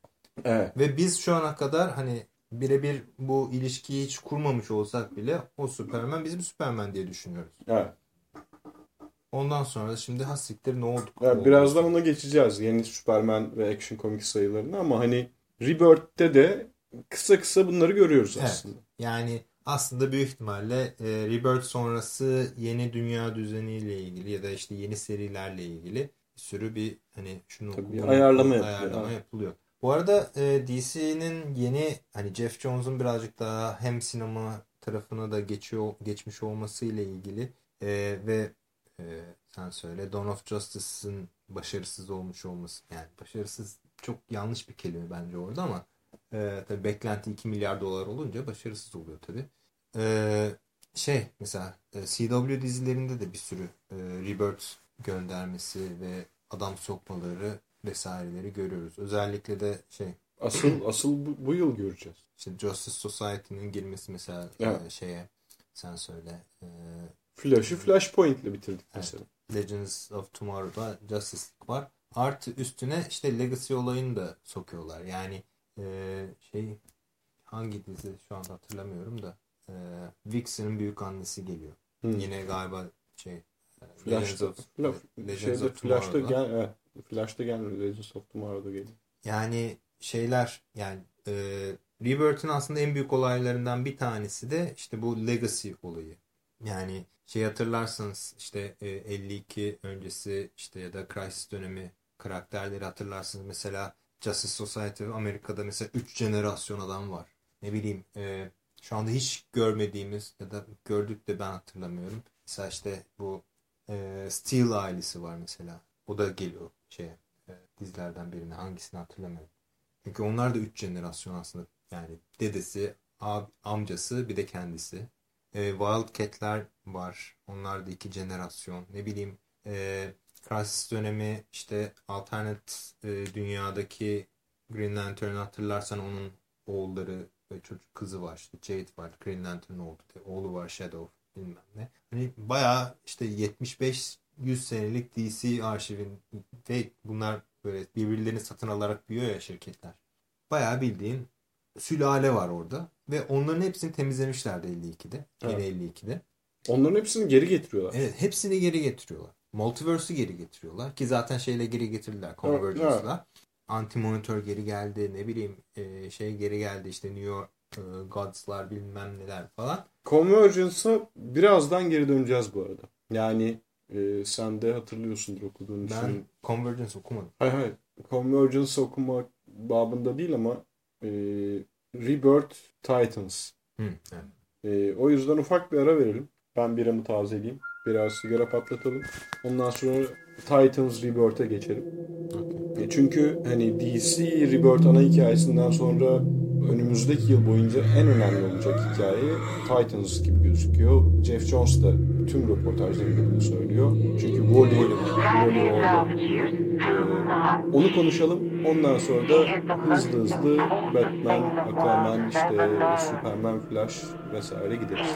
Evet. Ve biz şu ana kadar hani birebir bu ilişkiyi hiç kurmamış olsak bile o Superman bizim Superman diye düşünüyoruz. Evet. Ondan sonra şimdi ha siktir ne olduk? Yani birazdan ona geçeceğiz. Yeni Superman ve Action Comics sayılarını ama hani Rebirth'te de kısa kısa bunları görüyoruz Evet. aslında. Yani aslında büyük ihtimalle e, Rebirth sonrası yeni dünya düzeniyle ilgili ya da işte yeni serilerle ilgili bir sürü bir hani şunu Tabii bir bunu- ayarlama yapılıyor, ayarlama evet. yapılıyor. Bu arada e, DC'nin yeni hani Jeff Jones'un birazcık daha hem sinema tarafına da geçiyor geçmiş olması ile ilgili e, ve e, sen söyle Dawn of Justice'ın başarısız olmuş olması yani başarısız çok yanlış bir kelime bence orada ama e, tabii beklenti 2 milyar dolar olunca başarısız oluyor tabii. E, şey mesela e, CW dizilerinde de bir sürü e, Rebirth göndermesi ve adam sokmaları vesaireleri görüyoruz. Özellikle de şey Asıl asıl bu, bu yıl göreceğiz. işte Justice Society'nin girmesi mesela e, Evet. şeye sen söyle e, Flash'ı Flashpoint'le bitirdik Evet. mesela. Legends of Tomorrow'da Justice League var. Artı üstüne işte Legacy olayını da sokuyorlar. Yani e, şey hangi dizi şu anda hatırlamıyorum da e, Vixen'in büyük annesi geliyor. Hı. Yine galiba şey e, Legends Flash'ta, of, Fla- Legends şeyde of Flash'ta gel, evet. Flash'ta gelmiyor. Legends of Tomorrow'da geliyor. Yani şeyler yani e, Rebirth'in aslında en büyük olaylarından bir tanesi de işte bu Legacy olayı. Yani şey hatırlarsanız işte e, 52 öncesi işte ya da Crisis dönemi karakterleri hatırlarsınız. Mesela Justice Society Amerika'da mesela 3 jenerasyon adam var. Ne bileyim e, şu anda hiç görmediğimiz ya da gördük de ben hatırlamıyorum. Mesela işte bu e, Steel ailesi var mesela. O da geliyor şeye e, dizilerden birine. Hangisini hatırlamıyorum. Çünkü onlar da 3 jenerasyon aslında. Yani dedesi, ab, amcası bir de kendisi. E, Wildcat'ler var. Onlar da iki jenerasyon. Ne bileyim e, Crisis dönemi işte alternate e, dünyadaki Green Lantern'ı hatırlarsan onun oğulları ve çocuk kızı var. İşte Jade var. Green Lantern oğlu, oğlu var Shadow bilmem ne. Hani bayağı işte 75 100 senelik DC arşivin ve bunlar böyle birbirlerini satın alarak büyüyor ya şirketler. Bayağı bildiğin sülale var orada ve onların hepsini temizlemişlerdi 52'de. Yine Evet. 52'de. Onların hepsini geri getiriyorlar. Evet hepsini geri getiriyorlar. Multiverse'ü geri getiriyorlar ki zaten şeyle geri getirdiler Convergence'la. Anti-Monitor geri geldi ne bileyim e, şey geri geldi işte New York e, Gods'lar bilmem neler falan. Convergence'a birazdan geri döneceğiz bu arada. Yani e, sen de hatırlıyorsundur okuduğun Ben için. Convergence okumadım. Hayır hayır. Convergence okumak babında değil ama e, Rebirth Titans. Hı, evet. E, o yüzden ufak bir ara verelim. Ben biramı tazeleyeyim. Biraz sigara patlatalım. Ondan sonra Titans Rebirth'e geçelim. Okey. E, çünkü hani DC Rebirth ana hikayesinden sonra önümüzdeki yıl boyunca en önemli olacak hikaye Titans gibi gözüküyor. Jeff Jones da tüm röportajlarında bunu söylüyor. Çünkü Wally, Wally orada. Ee, onu konuşalım. Ondan sonra da hızlı hızlı Batman, Aquaman, işte Superman, Flash vesaire gideriz.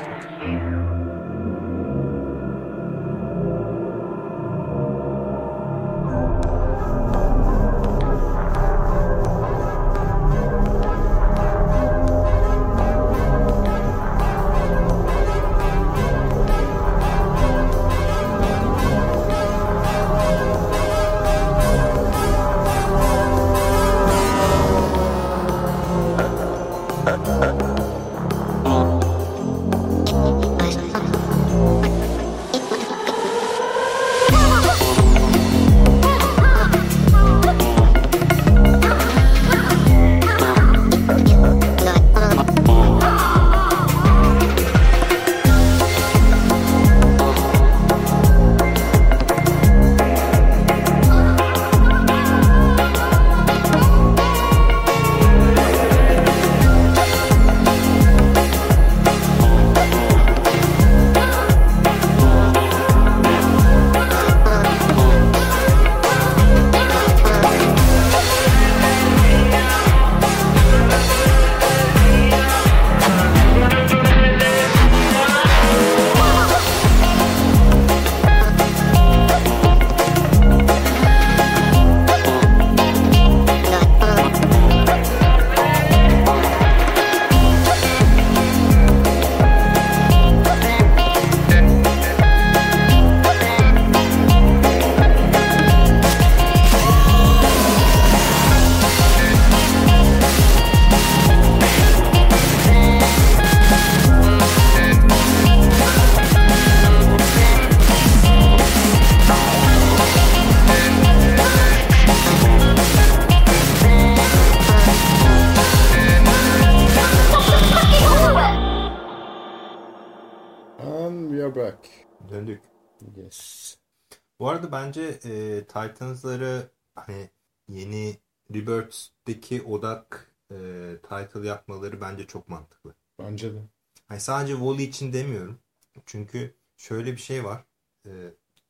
Bu arada bence e, Titans'ları hani yeni Rebirth'deki odak e, title yapmaları bence çok mantıklı. Bence de. Hani sadece Wally için demiyorum. Çünkü şöyle bir şey var. E,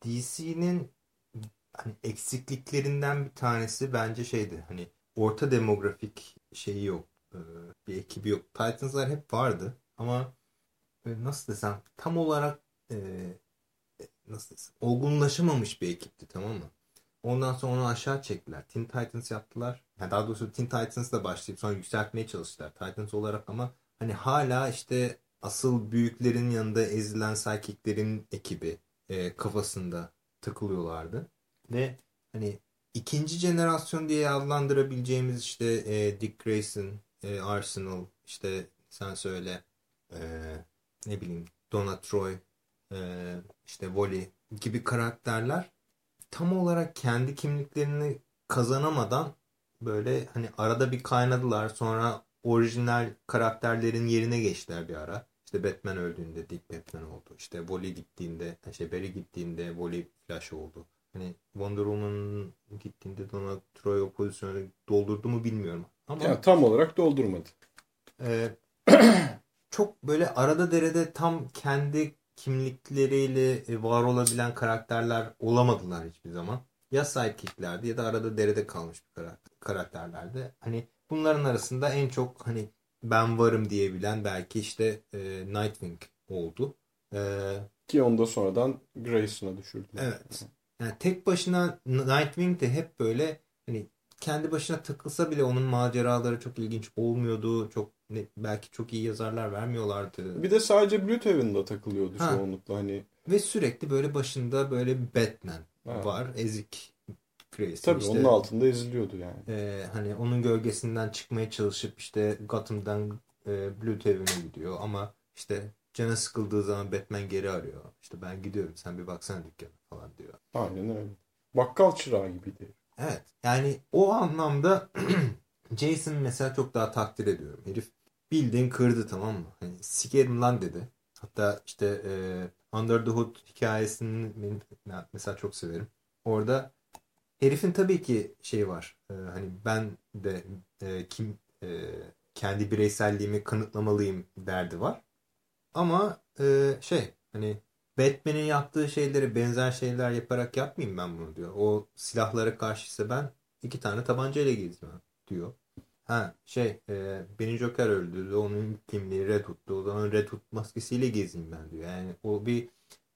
DC'nin hani eksikliklerinden bir tanesi bence şeydi. Hani orta demografik şeyi yok. E, bir ekibi yok. Titans'lar hep vardı ama e, nasıl desem tam olarak e, nasıl olgunlaşamamış bir ekipti tamam mı? Ondan sonra onu aşağı çektiler. Teen Titans yaptılar. Yani daha doğrusu Teen Titans'la başlayıp sonra yükseltmeye çalıştılar. Titans olarak ama hani hala işte asıl büyüklerin yanında ezilen psychiclerin ekibi e, kafasında takılıyorlardı. Ve hani ikinci jenerasyon diye adlandırabileceğimiz işte e, Dick Grayson, e, Arsenal, işte sen söyle e, ne bileyim Donna Troy, e, işte Wally gibi karakterler tam olarak kendi kimliklerini kazanamadan böyle hani arada bir kaynadılar sonra orijinal karakterlerin yerine geçtiler bir ara. İşte Batman öldüğünde Dick Batman oldu. İşte Wally gittiğinde, şey Barry gittiğinde Wally Flash oldu. Hani Wonder Woman gittiğinde Donna Troy o pozisyonu doldurdu mu bilmiyorum. Ama ya, tam olarak doldurmadı. E, çok böyle arada derede tam kendi kimlikleriyle e, var olabilen karakterler olamadılar hiçbir zaman. Ya sidekicklerdi ya da arada derede kalmış bir karakterlerdi. Hani bunların arasında en çok hani ben varım diyebilen belki işte e, Nightwing oldu. E, Ki onda sonradan Grayson'a düşürdü. Evet. Yani tek başına Nightwing de hep böyle hani kendi başına takılsa bile onun maceraları çok ilginç olmuyordu. Çok ne, belki çok iyi yazarlar vermiyorlardı. Bir de sadece Haven'da takılıyordu ha. çoğunlukla hani. Ve sürekli böyle başında böyle Batman ha. var. Ezik Crazy. Tabii işte, onun altında eziliyordu yani. E, hani onun gölgesinden çıkmaya çalışıp işte Gotham'dan e, Blue Haven'a gidiyor ama işte canı sıkıldığı zaman Batman geri arıyor. İşte ben gidiyorum sen bir baksana dükkana falan diyor. Aynen öyle. Bakkal çırağı gibiydi. Evet. Yani o anlamda Jason mesela çok daha takdir ediyorum. Herif bildiğin kırdı tamam mı? Hani sikerim lan dedi. Hatta işte e, Under the Hood hikayesini mesela çok severim. Orada herifin tabii ki şey var. E, hani ben de e, kim e, kendi bireyselliğimi kanıtlamalıyım derdi var. Ama e, şey hani Batman'in yaptığı şeyleri benzer şeyler yaparak yapmayayım ben bunu diyor. O silahlara karşı ise ben iki tane tabancayla gezmem diyor. Ha şey e, Benny Joker öldü. Onun kimliği Red Hood'du. O zaman Red Hood maskesiyle gezeyim ben diyor. Yani o bir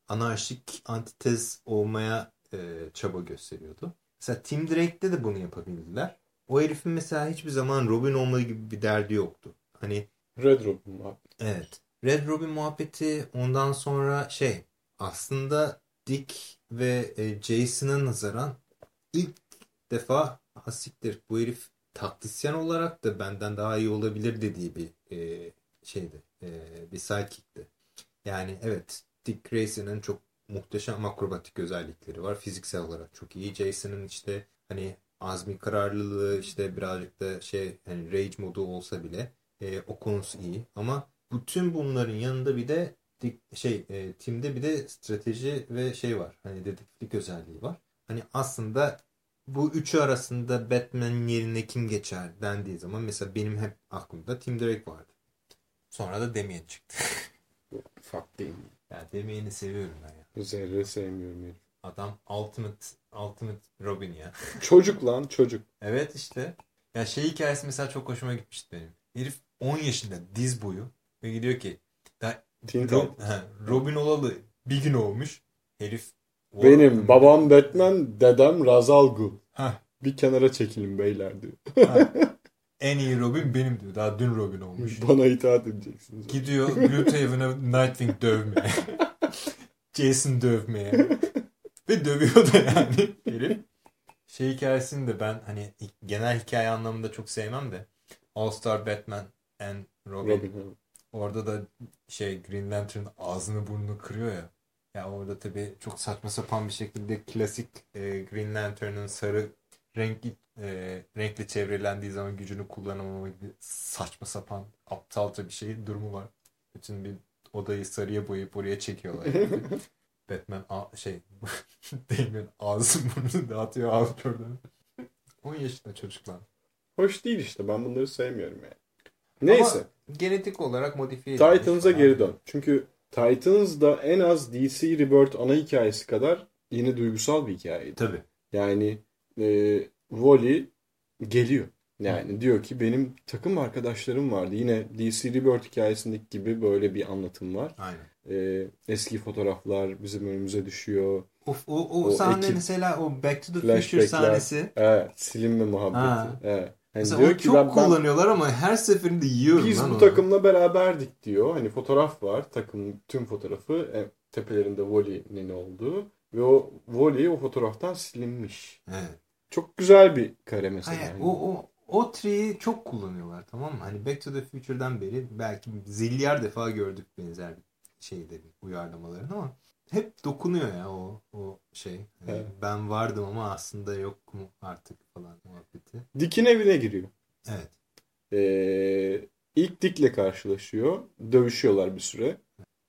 anarşik antitez olmaya e, çaba gösteriyordu. Mesela Tim Drake'de de bunu yapabildiler. O herifin mesela hiçbir zaman Robin olma gibi bir derdi yoktu. Hani Red Robin var. Evet. Red Robin muhabbeti ondan sonra şey aslında Dick ve e, Jason'a nazaran ilk defa hasiktir bu herif taktisyen olarak da benden daha iyi olabilir dediği bir e, şeydi. E, bir sidekick'ti. Yani evet Dick Grayson'ın çok muhteşem akrobatik özellikleri var. Fiziksel olarak çok iyi. Jason'ın işte hani azmi kararlılığı işte birazcık da şey hani rage modu olsa bile e, o konusu iyi. Ama bütün bunların yanında bir de şey e, timde bir de strateji ve şey var. Hani dedektiflik özelliği var. Hani aslında bu üçü arasında Batman'in yerine kim geçer dendiği zaman mesela benim hep aklımda Tim Drake vardı. Sonra da Damian çıktı. Fak değil. Ya Damian'i seviyorum ben ya. Zerre sevmiyorum herif. Adam ultimate ultimate Robin ya. çocuk lan çocuk. Evet işte. Ya şey hikayesi mesela çok hoşuma gitmişti benim. Herif 10 yaşında diz boyu ve gidiyor ki da, Rob, he, Robin olalı bir gün olmuş. Herif benim babam Batman, dedem Razal Ghul. Bir kenara çekilin beyler diyor. en iyi Robin benim diyor. Daha dün Robin olmuş. Bana itaat edeceksiniz. Gidiyor Gloomhaven'a Nightwing dövmeye. Jason dövmeye. Ve dövüyor da yani herif. Şey hikayesini de ben hani genel hikaye anlamında çok sevmem de All Star Batman and Robin. Robin Orada da şey Green Lantern ağzını burnunu kırıyor ya. Ya orada tabii çok saçma sapan bir şekilde klasik e, Green Lantern'ın sarı renkli e, renkli çevrelendiği zaman gücünü kullanamama gibi saçma sapan aptalca bir şey durumu var. Bütün bir odayı sarıya boyayıp oraya çekiyorlar. Yani. Batman a, şey Damien ağzı burnunu dağıtıyor ağzı oradan. 10 yaşında çocuklar. Hoş değil işte ben bunları sevmiyorum yani. Neyse. Ama genetik olarak modifiye Titans'a geri dön. Çünkü Titans da en az DC Rebirth ana hikayesi kadar yine duygusal bir hikayeydi. Tabii. Yani e, Wally geliyor. Yani Hı. diyor ki benim takım arkadaşlarım vardı. Yine DC Rebirth hikayesindeki gibi böyle bir anlatım var. Aynen. E, eski fotoğraflar bizim önümüze düşüyor. Of, o, o, o sahne ekip, mesela o Back to the Future sahnesi. Evet. Silinme muhabbeti. Ha. Evet. Yani Mesela diyor ki çok ben, kullanıyorlar ama her seferinde yiyorum Biz bu onu. takımla beraberdik diyor. Hani fotoğraf var. Takım tüm fotoğrafı e, tepelerinde Wally'nin olduğu ve o Wally o fotoğraftan silinmiş. Evet. Çok güzel bir kare mesela. Hayır, yani. o, o, o tree'yi çok kullanıyorlar tamam mı? Hani Back to the Future'dan beri belki zilyar defa gördük benzer şeyleri, uyarlamalarını ama hep dokunuyor ya o o şey. Yani evet. Ben vardım ama aslında yok mu artık. Dick'in evine giriyor. Evet. Ee, ilk Dick'le karşılaşıyor. Dövüşüyorlar bir süre.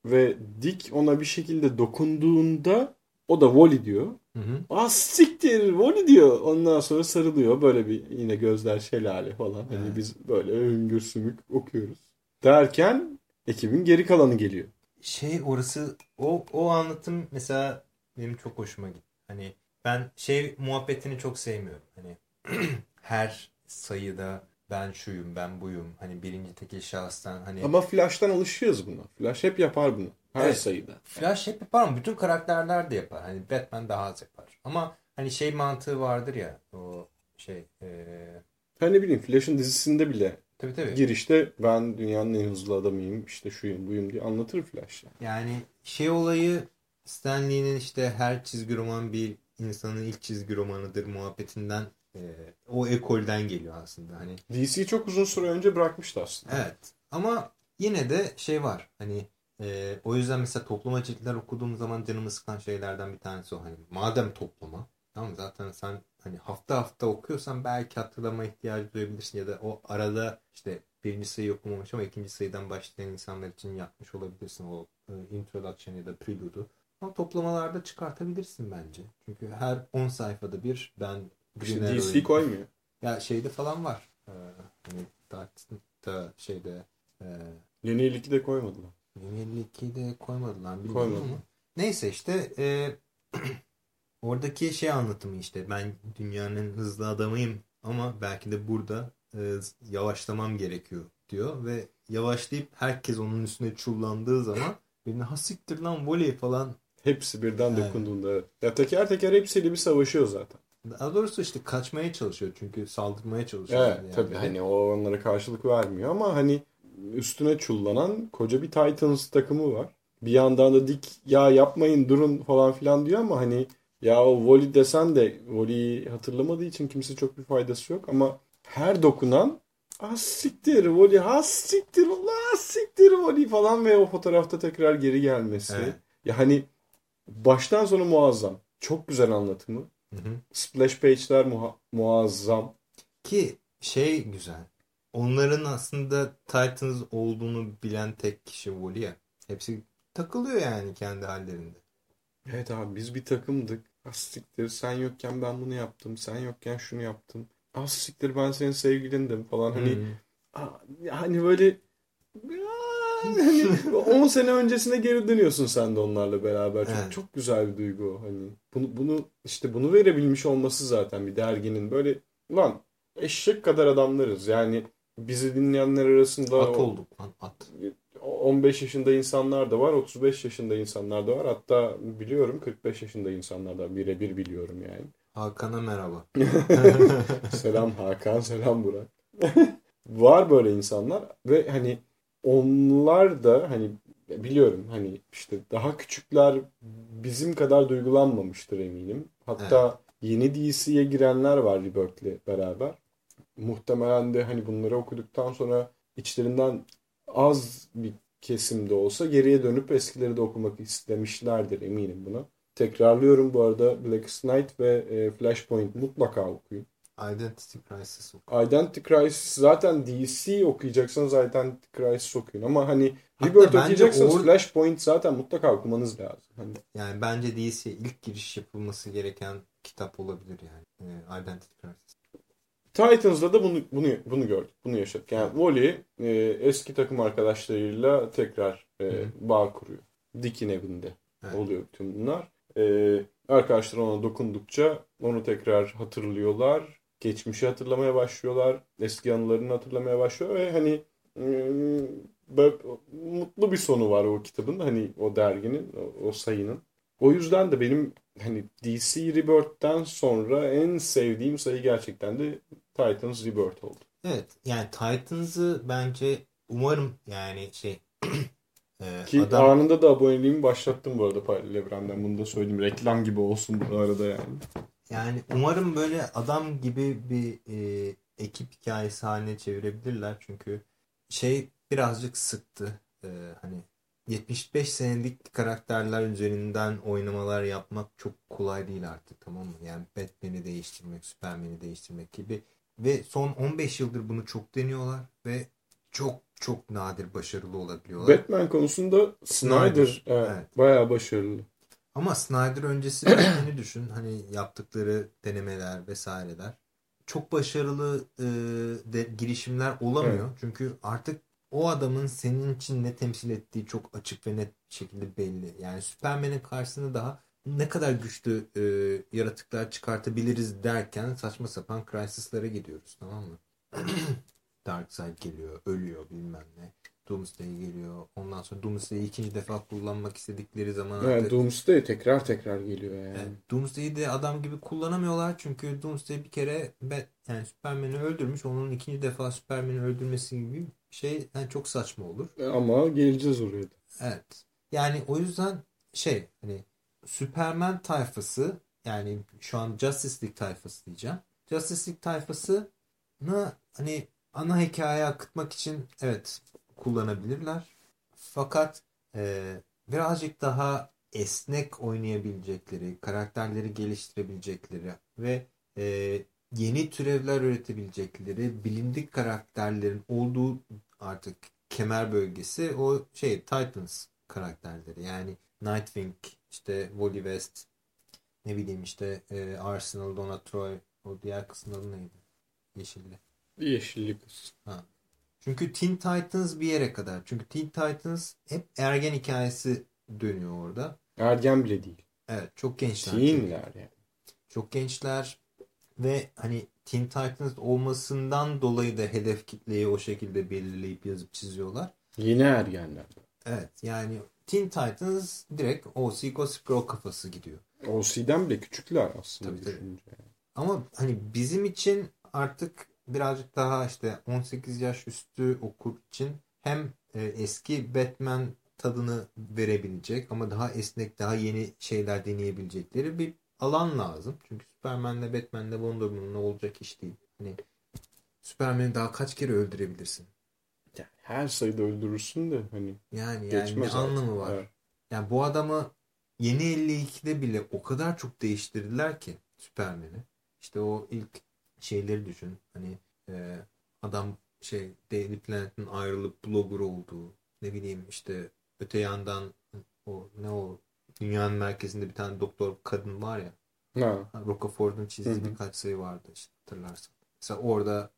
Ve Dick ona bir şekilde dokunduğunda o da Wally diyor. Hı hı. Ah siktir Wally diyor. Ondan sonra sarılıyor. Böyle bir yine gözler şelale falan. Hani evet. Biz böyle hüngür sümük okuyoruz. Derken ekibin geri kalanı geliyor şey orası o o anlatım mesela benim çok hoşuma gitti. Hani ben şey muhabbetini çok sevmiyorum. Hani her sayıda ben şuyum, ben buyum. Hani birinci tekil şahıstan hani. Ama Flash'tan alışıyoruz buna. Flash hep yapar bunu. Her evet, sayıda. Flash hep yapar ama bütün karakterler de yapar. Hani Batman daha az yapar. Ama hani şey mantığı vardır ya o şey. Ee... Ben ne bileyim Flash'ın dizisinde bile Tabii tabii. Girişte ben dünyanın en hızlı adamıyım işte şuyum buyum diye anlatır Flash. Yani, yani şey olayı Stanley'nin işte her çizgi roman bir insanın ilk çizgi romanıdır muhabbetinden e, o ekolden geliyor aslında. Hani DC çok uzun süre önce bırakmıştı aslında. Evet. Ama yine de şey var. Hani e, o yüzden mesela topluma ciltler okuduğum zaman canımı sıkan şeylerden bir tanesi o. Hani madem topluma tamam zaten sen hani hafta hafta okuyorsan belki hatırlama ihtiyacı duyabilirsin ya da o arada işte birinci sayı okumamış ama ikinci sayıdan başlayan insanlar için yapmış olabilirsin o e, introduction ya da prelude'u. Ama toplamalarda çıkartabilirsin bence. Çünkü her 10 sayfada bir ben Green DC koymuyor. Ya şeyde falan var. Ee, hani da şeyde e, Yeni 52'de koymadılar. Yeni 52'de koymadılar bilmiyorum Koymadı. ama. Neyse işte e, oradaki şey anlatımı işte ben dünyanın hızlı adamıyım ama belki de burada e, yavaşlamam gerekiyor diyor ve yavaşlayıp herkes onun üstüne çullandığı zaman birine ha siktir lan voley falan Hepsi birden Evet. dokunduğunda. Ya teker teker hepsiyle bir savaşıyor zaten. Daha doğrusu işte kaçmaya çalışıyor çünkü saldırmaya çalışıyor. Evet yani. tabii hani o onlara karşılık vermiyor ama hani üstüne çullanan koca bir Titans takımı var. Bir yandan da dik ya yapmayın durun falan filan diyor ama hani ya o volley desen de voleyi hatırlamadığı için kimse çok bir faydası yok ama her dokunan az siktir volley has siktir Allah siktir volley falan ve o fotoğrafta tekrar geri gelmesi. Evet. Ya hani baştan sona muazzam. Çok güzel anlatımı. Hı hı. Splash page'ler muha- muazzam. Ki şey güzel. Onların aslında Titans olduğunu bilen tek kişi Wally ya. Hepsi takılıyor yani kendi hallerinde. Evet abi biz bir takımdık. Az siktir sen yokken ben bunu yaptım. Sen yokken şunu yaptım. Az siktir ben senin sevgilindim falan. Hani Hmm. Hani böyle hani 10 sene öncesine geri dönüyorsun sen de onlarla beraber. Çok, Evet. çok güzel bir duygu. Hani bunu, bunu işte bunu verebilmiş olması zaten bir derginin böyle lan eşek kadar adamlarız. Yani bizi dinleyenler arasında At o- olduk lan at. 15 yaşında insanlar da var, 35 yaşında insanlar da var. Hatta biliyorum 45 yaşında insanlar da birebir biliyorum yani. Hakan'a merhaba. Selam Hakan, selam Burak. var böyle insanlar ve hani onlar da hani biliyorum hani işte daha küçükler bizim kadar duygulanmamıştır eminim. Hatta yeni DC'ye girenler var Rebirth'le beraber. Muhtemelen de hani bunları okuduktan sonra içlerinden az bir kesimde olsa geriye dönüp eskileri de okumak istemişlerdir eminim buna. Tekrarlıyorum bu arada Black Knight ve e, Flashpoint mutlaka okuyun. Identity Crisis oku. Identity Crisis zaten DC okuyacaksanız Identity Crisis okuyun ama hani Hatta Rebirth okuyacaksanız or- Flashpoint zaten mutlaka okumanız lazım. Hani Yani bence DC'ye ilk giriş yapılması gereken kitap olabilir yani. Ee, Identity Crisis. Titans'da da bunu bunu bunu gördük. Bunu yaşadık. Yani Wally e, eski takım arkadaşlarıyla tekrar e, Hı. bağ kuruyor. Dick'in evinde Evet. oluyor bütün bunlar. E, arkadaşlar ona dokundukça onu tekrar hatırlıyorlar. Geçmişi hatırlamaya başlıyorlar. Eski anılarını hatırlamaya başlıyor ve hani e, böyle mutlu bir sonu var o kitabın. Hani o derginin, o, o sayının. O yüzden de benim hani DC Rebirth'ten sonra en sevdiğim sayı gerçekten de Titans Rebirth oldu. Evet yani Titans'ı bence umarım yani şey e, Ki adam anında da aboneliğimi başlattım bu arada Paralel Evren'den. Bunu da söyleyeyim. Reklam gibi olsun bu arada yani. Yani umarım böyle adam gibi bir e, ekip hikayesi haline çevirebilirler çünkü şey birazcık sıktı E, hani 75 senelik karakterler üzerinden oynamalar yapmak çok kolay değil artık tamam mı? Yani Batman'i değiştirmek, Superman'i değiştirmek gibi ve son 15 yıldır bunu çok deniyorlar ve çok çok nadir başarılı olabiliyorlar. Batman konusunda Snyder, Snyder, evet, evet. bayağı başarılı. Ama Snyder öncesi Batman'i düşün. Hani yaptıkları denemeler vesaireler. Çok başarılı e, de, girişimler olamıyor. Çünkü artık o adamın senin için ne temsil ettiği çok açık ve net bir şekilde belli. Yani Superman'in karşısında daha ne kadar güçlü e, yaratıklar çıkartabiliriz derken saçma sapan Crisis'lere gidiyoruz tamam mı? Darkseid geliyor, ölüyor bilmem ne. Doomsday geliyor. Ondan sonra Doomsday'i ikinci defa kullanmak istedikleri zaman Yani artık Doomsday tekrar tekrar geliyor yani. yani Doomsday'i de adam gibi kullanamıyorlar çünkü Doomsday bir kere Bat, yani Superman'i öldürmüş. Onun ikinci defa Superman'i öldürmesi gibi şey yani çok saçma olur. Ama geleceğiz oraya da. Evet. Yani o yüzden şey hani Superman tayfası yani şu an Justice League tayfası diyeceğim. Justice League tayfasını hani ana hikaye akıtmak için evet kullanabilirler. Fakat e, birazcık daha esnek oynayabilecekleri, karakterleri geliştirebilecekleri ve e, yeni türevler üretebilecekleri, bilindik karakterlerin olduğu artık kemer bölgesi o şey Titans karakterleri. Yani Nightwing, işte Wally West, ne bileyim işte e, Arsenal, Donna Troy, o diğer kısmın adı neydi? Yeşilli. Yeşilli kız. Çünkü Teen Titans bir yere kadar. Çünkü Teen Titans hep ergen hikayesi dönüyor orada. Ergen bile değil. Evet çok gençler. Teenler yani. Çok gençler ve hani Teen Titans olmasından dolayı da hedef kitleyi o şekilde belirleyip yazıp çiziyorlar. Yine ergenler. Evet yani Teen Titans direkt OC Gossip kafası gidiyor. OC'den bile küçükler aslında Tabii, tabii. Ama hani bizim için artık birazcık daha işte 18 yaş üstü okur için hem e, eski Batman tadını verebilecek ama daha esnek, daha yeni şeyler deneyebilecekleri bir alan lazım. Çünkü Superman'le Batman'le Wonder Woman'la olacak iş değil. Hani Superman'i daha kaç kere öldürebilirsin? Yani her sayıda öldürürsün de hani Yani yani ne artık. anlamı var? Evet. Yani bu adamı yeni 52'de bile o kadar çok değiştirdiler ki Superman'i. İşte o ilk şeyleri düşün. Hani e, adam şey Daily Planet'in ayrılıp blogger olduğu ne bileyim işte öte yandan o ne o dünyanın merkezinde bir tane doktor kadın var ya Ha. Rockefeller'ın çizdiği Hı hı. birkaç sayı vardı işte hatırlarsın. Mesela orada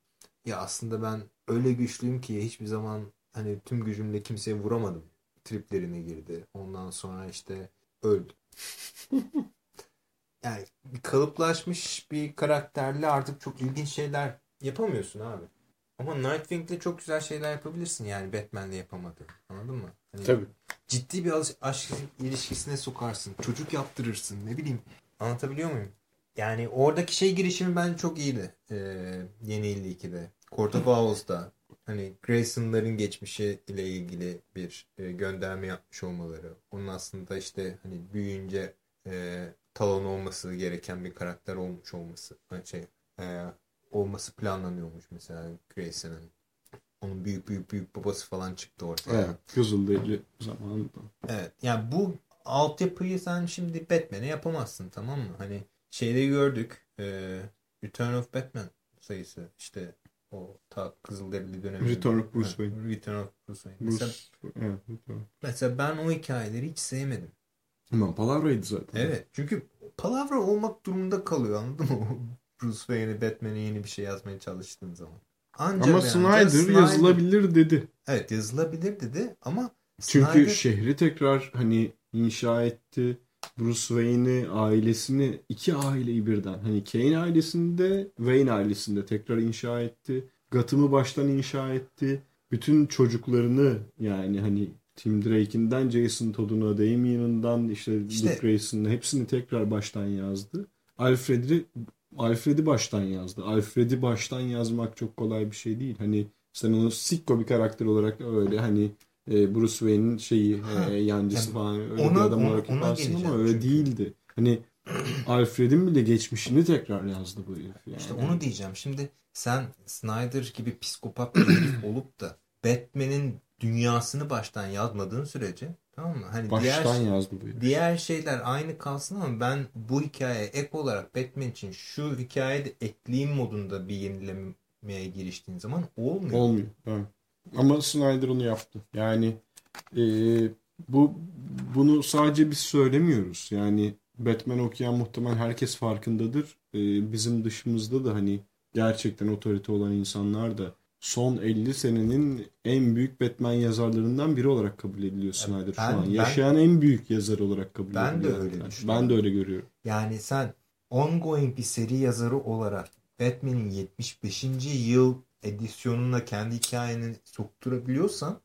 ya aslında ben öyle güçlüyüm ki hiçbir zaman hani tüm gücümle kimseye vuramadım. Triplerine girdi. Ondan sonra işte öldü. yani kalıplaşmış bir karakterle artık çok ilginç şeyler yapamıyorsun abi. Ama Nightwing'le çok güzel şeyler yapabilirsin yani Batman'le yapamadığın. Anladın mı? Hani Tabii. ciddi bir aşk ilişkisine sokarsın. Çocuk yaptırırsın. Ne bileyim. Anlatabiliyor muyum? Yani oradaki şey girişimi bence çok iyiydi. Ee, yeni 52'de. Court Owls'da. Hani Grayson'ların geçmişi ile ilgili bir e, gönderme yapmış olmaları. Onun aslında işte hani büyüyünce e, Talon olması gereken bir karakter olmuş olması. Şey e, olması planlanıyormuş mesela Grayson'ın. Onun büyük büyük büyük babası falan çıktı ortaya. Evet. Kızılderili zamanında. Evet. Yani bu altyapıyı sen şimdi Batman'e yapamazsın tamam mı? Hani şeyde gördük. E, Return of Batman sayısı işte o ta Kızılderili dönemi. Return of Bruce Wayne. Return of Bruce Wayne. Bruce, Mesela, evet, mesela ben o hikayeleri hiç sevmedim. Ama palavraydı zaten. Evet. Çünkü palavra olmak durumunda kalıyor anladın mı? Bruce Wayne'e Batman'e yeni bir şey yazmaya çalıştığın zaman. Anca Ama Snyder, anca yazılabilir dedi. Evet yazılabilir dedi ama Çünkü Snyder- şehri tekrar hani inşa etti. Bruce Wayne'i, ailesini, iki aileyi birden. Hani Kane ailesinde, Wayne ailesinde tekrar inşa etti. Gotham'ı baştan inşa etti. Bütün çocuklarını yani hani Tim Drake'inden Jason Todd'una, Damian'ından işte, İşte- Dick Grayson'ına hepsini tekrar baştan yazdı. Alfred'i Alfred'i baştan yazdı. Alfred'i baştan yazmak çok kolay bir şey değil. Hani sen onu sikko bir karakter olarak öyle hani e, Bruce Wayne'in şeyi e, yancısı yani falan öyle ona- bir adam olarak ona yaparsın ama öyle çünkü. değildi. Hani Alfred'in bile geçmişini tekrar yazdı bu herif yani. İşte onu diyeceğim. Şimdi sen Snyder gibi psikopat bir herif olup da Batman'in dünyasını baştan yazmadığın sürece tamam mı? Hani baştan diğer, yazdı bu herif. diğer şeyler aynı kalsın ama ben bu hikayeye ek olarak Batman için şu hikayeyi de ekleyeyim modunda bir yenilemeye giriştiğin zaman olmuyor. Olmuyor. Ha. Ama Snyder onu yaptı. Yani e, bu bunu sadece biz söylemiyoruz. Yani Batman okuyan muhtemelen herkes farkındadır. E, bizim dışımızda da hani gerçekten otorite olan insanlar da son 50 senenin en büyük Batman yazarlarından biri olarak kabul ediliyor Snyder şu ben- an. ben- Yaşayan en büyük yazar olarak kabul Ben de ediliyor. öyle Yani düşünüyorum. Ben de öyle görüyorum. Yani sen ongoing bir seri yazarı olarak Batman'in 75. yıl edisyonuna kendi hikayeni sokturabiliyorsan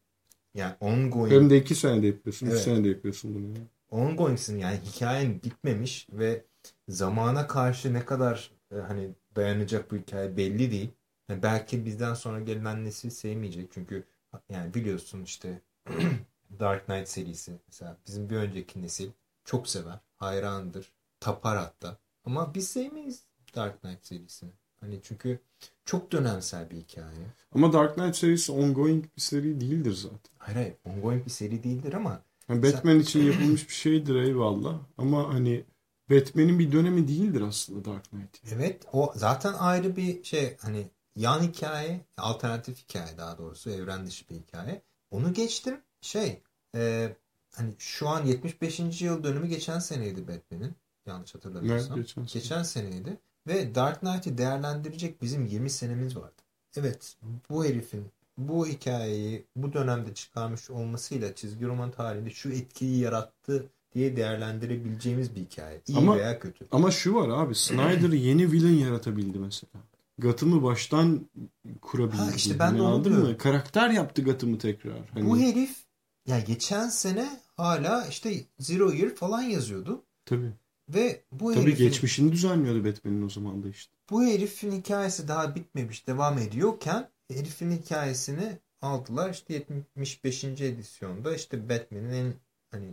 yani ongoing Hem de iki senede yapıyorsun. Üç Evet. senede yapıyorsun bunu. ya. ongoing'sin yani hikayen bitmemiş ve zamana karşı ne kadar e, hani dayanacak bu hikaye belli değil. Yani belki bizden sonra gelen nesil sevmeyecek çünkü yani biliyorsun işte Dark Knight serisi mesela bizim bir önceki nesil çok sever, hayrandır, tapar hatta. Ama biz sevmeyiz Dark Knight serisini. Hani çünkü çok dönemsel bir hikaye. Ama Dark Knight serisi ongoing bir seri değildir zaten. Hayır hayır ongoing bir seri değildir ama Yani Batman için yapılmış bir şeydir eyvallah. Ama hani Batman'in bir dönemi değildir aslında Dark Knight. Evet o zaten ayrı bir şey hani yan hikaye alternatif hikaye daha doğrusu evren dışı bir hikaye. Onu geçtim şey e, hani şu an 75. yıl dönümü geçen seneydi Batman'in yanlış hatırlamıyorsam. Evet, geçen sene. geçen seneydi ve Dark Knight'i değerlendirecek bizim 20 senemiz vardı. Evet bu herifin bu hikayeyi bu dönemde çıkarmış olmasıyla çizgi roman tarihinde şu etkiyi yarattı diye değerlendirebileceğimiz bir hikaye. İyi Ama- veya kötü. Ama şu var abi Snyder yeni villain yaratabildi mesela. Gotham'ı baştan kurabildi. Ha, işte ben de onu anladın mı? diyorum. Karakter yaptı Gotham'ı tekrar. Hani, Bu herif ya geçen sene hala işte Zero Year falan yazıyordu. tabii. Ve bu Tabii herifin, geçmişini düzenliyordu Batman'in o zaman da işte. bu herifin hikayesi daha bitmemiş devam ediyorken herifin hikayesini aldılar işte 75. edisyonda işte Batman'in en hani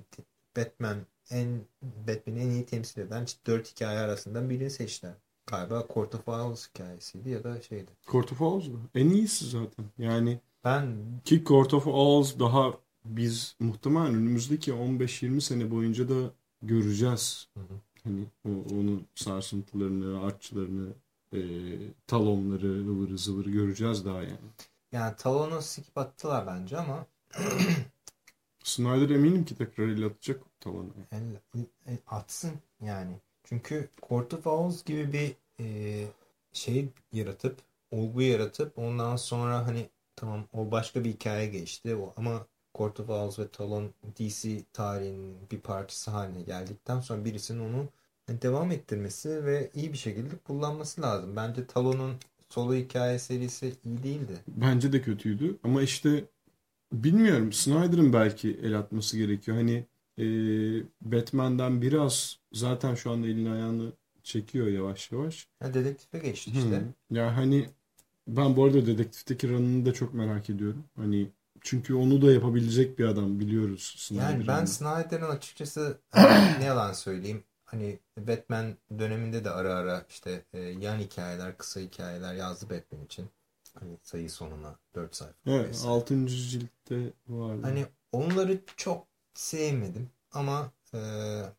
Batman en Batman'i en iyi temsil eden işte dört hikaye arasından birini seçtiler. Galiba Court of Owls hikayesiydi ya da şeydi. Court of Owls mu? En iyisi zaten. Yani Ben ki Court of Owls daha biz muhtemelen önümüzdeki 15-20 sene boyunca da göreceğiz. Hı hı. Hani o, onun sarsıntılarını, artçılarını, e, talonları, ıvırı zıvırı göreceğiz daha yani. yani Talon'u sikip attılar bence ama Snyder eminim ki tekrar el atacak talona. El, el- atsın yani. Çünkü Court of Owls gibi bir e, şey yaratıp, olgu yaratıp ondan sonra hani tamam o başka bir hikaye geçti o, ama Court of Owls ve Talon DC tarihinin bir parçası haline geldikten sonra birisinin onu devam ettirmesi ve iyi bir şekilde kullanması lazım. Bence Talon'un solo hikaye serisi iyi değildi. Bence de kötüydü ama işte bilmiyorum Snyder'ın belki el atması gerekiyor. Hani e, Batman'den biraz zaten şu anda elini ayağını çekiyor yavaş yavaş. Ya dedektife geçti işte. Ya hani ben bu arada dedektifteki ranını da çok merak ediyorum. Hani çünkü onu da yapabilecek bir adam biliyoruz Yani Snyder'ın. ben Snyder'ın açıkçası hani ne yalan söyleyeyim hani Batman döneminde de ara ara işte e, yan hikayeler, kısa hikayeler yazdı Batman için. Hani sayı sonuna 4 sayfa. Evet, vesaire. 6. ciltte vardı. Hani onları çok sevmedim ama e,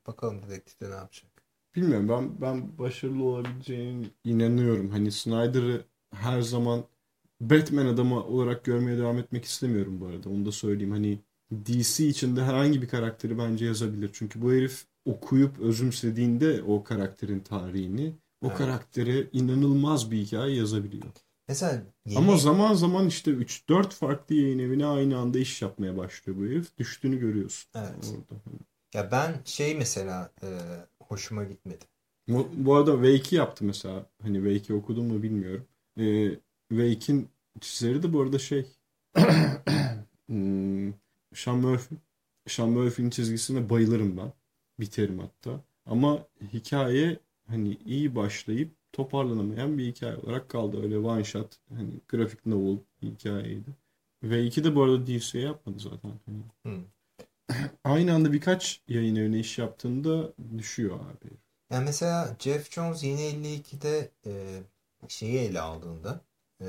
bakalım dedektifte ne yapacak. Bilmiyorum ben ben başarılı olabileceğine inanıyorum. Hani Snyder'ı her zaman Batman adamı olarak görmeye devam etmek istemiyorum bu arada. Onu da söyleyeyim. Hani DC içinde herhangi bir karakteri bence yazabilir. Çünkü bu herif okuyup özümsediğinde o karakterin tarihini o Evet. karaktere inanılmaz bir hikaye yazabiliyor. Mesela yeni, Ama zaman zaman işte 3-4 farklı yayın evine aynı anda iş yapmaya başlıyor bu herif. Düştüğünü görüyorsun. Evet. Orada. ya ben şey mesela e, hoşuma gitmedi. Bu, bu arada Wake'i yaptı mesela. Hani Wake'i okudun mu bilmiyorum. Ee, Wake'in çizeri de bu arada şey hmm, Sean Murphy. Sean Murphy'nin çizgisine bayılırım ben. Biterim hatta. Ama hikaye hani iyi başlayıp toparlanamayan bir hikaye olarak kaldı. Öyle one shot hani grafik novel hikayeydi. Ve de bu arada DC'ye yapmadı zaten. Hani Hı. aynı anda birkaç yayın evine iş yaptığında düşüyor abi. Yani mesela Jeff Jones yeni 52'de e, şeyi ele aldığında e,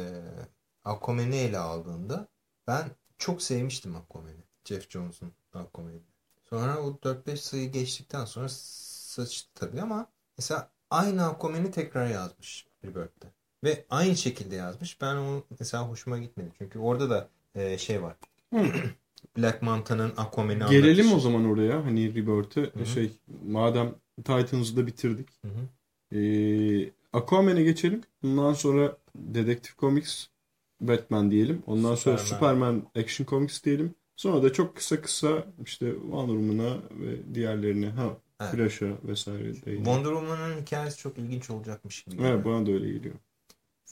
Aquaman'i ele aldığında ben çok sevmiştim Aquaman'i. Jeff Jones'un Aquaman'i. Sonra o 4-5 sayı geçtikten sonra sıçtı tabii ama mesela aynı Aquaman'i tekrar yazmış Rebirth'te. Ve aynı şekilde yazmış. Ben o mesela hoşuma gitmedi. Çünkü orada da e, şey var. Black Mantan'ın Aquaman'i Gelelim anlatışı. o zaman oraya hani Rebirth'e şey madem Titans'ı da bitirdik. Hı hı. Ee, Aquaman'e geçelim. Bundan sonra Dedektif Comics Batman diyelim. Ondan sonra Superman. Superman Action Comics diyelim. Sonra da çok kısa kısa işte Wonder Woman'a ve diğerlerine ha Evet. Flash'a vesaire değinelim. Wonder Woman'ın hikayesi çok ilginç olacakmış gibi. Evet, bana da öyle geliyor.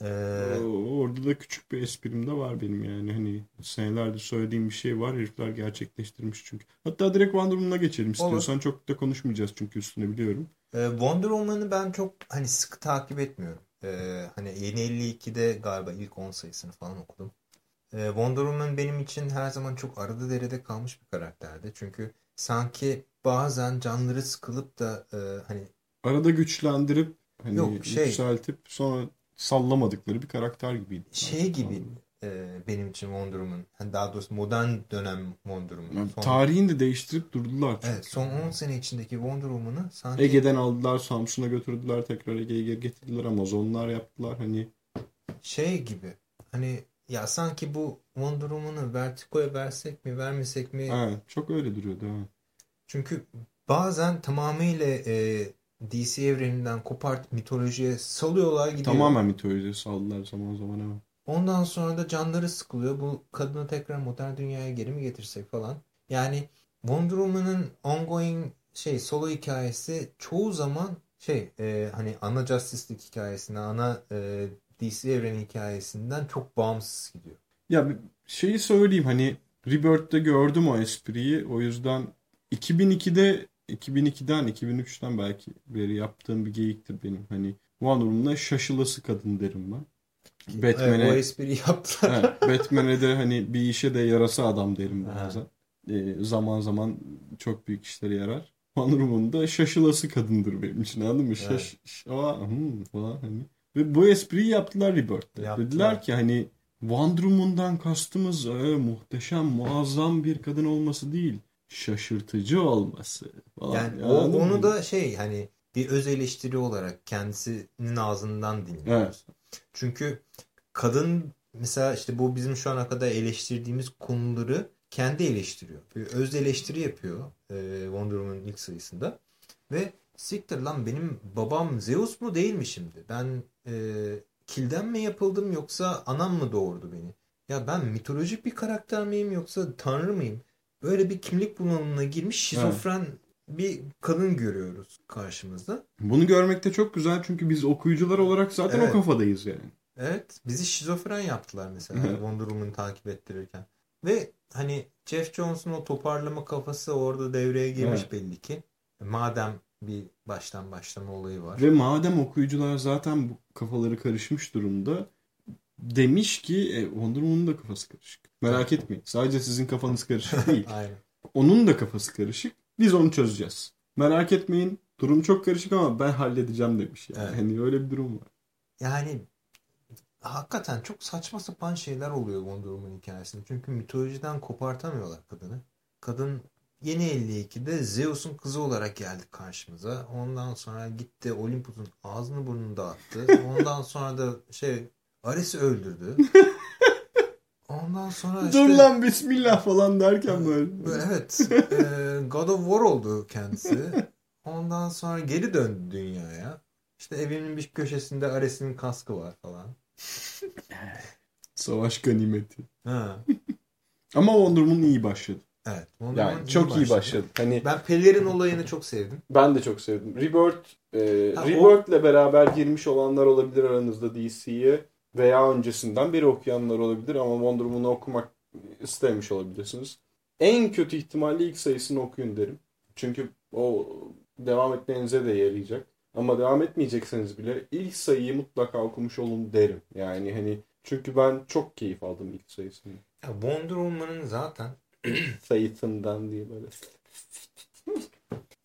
Ee, Orada da küçük bir esprim de var benim yani. Hani senelerdir söylediğim bir şey var. Herifler gerçekleştirmiş çünkü. Hatta direkt Wonder Woman'a geçelim istiyorsan. Çok da konuşmayacağız çünkü üstüne biliyorum. e, Wonder Woman'ı ben çok hani sıkı takip etmiyorum. Ee, hani yeni 52'de galiba ilk 10 sayısını falan okudum. Ee, Wonder Woman benim için her zaman çok arada derede kalmış bir karakterdi. Çünkü sanki bazen canları sıkılıp da e, hani Arada güçlendirip hani Yok, şey- yükseltip sonra sallamadıkları bir karakter gibiydi. şey gibi e, benim için Wonder Woman. Hani daha doğrusu modern dönem Wonder Woman. Yani Son- tarihini de değiştirip durdular. Evet, son 10 sene içindeki Wonder Woman'ı sanki Ege'den aldılar, Samsun'a götürdüler, tekrar Ege'ye geri getirdiler, Amazonlar yaptılar. Hani şey gibi hani ya sanki bu Wonder Woman'ı Vertigo'ya versek mi vermesek mi? evet, çok öyle duruyordu. Ha. Çünkü bazen tamamıyla e, DC evreninden kopart mitolojiye salıyorlar gidiyor. Tamamen mitolojiye saldılar zaman zaman ama. Ondan sonra da canları sıkılıyor. Bu kadını tekrar modern dünyaya geri mi getirsek falan. Yani Wonder Woman'ın ongoing şey solo hikayesi çoğu zaman şey e, hani ana Justice League hikayesine ana e, DC evreni hikayesinden çok bağımsız gidiyor. Ya şeyi söyleyeyim hani Rebirth'te gördüm o espriyi. O yüzden 2002'de 2002'den 2003'ten belki beri yaptığım bir geyiktir benim. Hani Wonder Woman'a şaşılası kadın derim ben. Batman'e evet, o espri yaptılar. evet, Batman'e de hani bir işe de yarasa adam derim bazen. Ee, zaman zaman çok büyük işleri yarar. Wonder Woman da şaşılası kadındır benim için anladın mı? Şaş, evet. aa, hmm, falan hani. Ve bu espriyi yaptılar Rebirth'te. Yaptılar. Dediler ki hani Wonder Woman'dan kastımız e, muhteşem, muazzam bir kadın olması değil. Şaşırtıcı olması falan. Yani o, onu da şey hani bir öz eleştiri olarak kendisinin ağzından dinliyoruz. Evet. Çünkü kadın mesela işte bu bizim şu ana kadar eleştirdiğimiz konuları kendi eleştiriyor. Bir öz eleştiri yapıyor e, Wonder Woman'ın ilk sayısında. Ve siktir lan benim babam Zeus mu değil mi şimdi? Ben e, kilden mi yapıldım yoksa anam mı doğurdu beni? Ya ben mitolojik bir karakter miyim yoksa tanrı mıyım? Böyle bir kimlik bunalımına girmiş şizofren evet. bir kadın görüyoruz karşımızda. Bunu görmek de çok güzel çünkü biz okuyucular olarak zaten evet. o kafadayız yani. Evet bizi şizofren yaptılar mesela Wonder Woman'ı takip ettirirken. Ve hani Jeff Jones'un o toparlama kafası orada devreye girmiş evet. belli ki. Madem bir baştan başlama olayı var. Ve madem okuyucular zaten bu kafaları karışmış durumda demiş ki e, Wonder Woman'ın da kafası karışık. Merak etmeyin. Sadece sizin kafanız karışık değil. Aynen. Onun da kafası karışık. Biz onu çözeceğiz. Merak etmeyin. Durum çok karışık ama ben halledeceğim demiş. Yani. Evet. Hani öyle bir durum var. Yani hakikaten çok saçma sapan şeyler oluyor Wonder Woman hikayesinde. Çünkü mitolojiden kopartamıyorlar kadını. Kadın yeni 52'de Zeus'un kızı olarak geldi karşımıza. Ondan sonra gitti Olympus'un ağzını burnunu dağıttı. Ondan sonra da şey Ares'i öldürdü. Ondan sonra işte... Dur lan bismillah falan derken böyle. Evet. E, God of War oldu kendisi. Ondan sonra geri döndü dünyaya. İşte evinin bir köşesinde Ares'in kaskı var falan. Savaş ganimeti. Ha. Ama Wonder Woman iyi başladı. Evet. Wonder yani Woman çok iyi başladı. başladı. Hani ben pelerin olayını çok sevdim. Ben de çok sevdim. Rebirth e, Rebirth'le o... beraber girmiş olanlar olabilir aranızda DC'ye veya öncesinden beri okuyanlar olabilir ama Wonder Woman'ı okumak istemiş olabilirsiniz. En kötü ihtimalle ilk sayısını okuyun derim. Çünkü o devam etmenize de yarayacak. Ama devam etmeyecekseniz bile ilk sayıyı mutlaka okumuş olun derim. Yani hani çünkü ben çok keyif aldım ilk sayısını. Ya Wonder Woman'ın zaten sayısından diye böyle.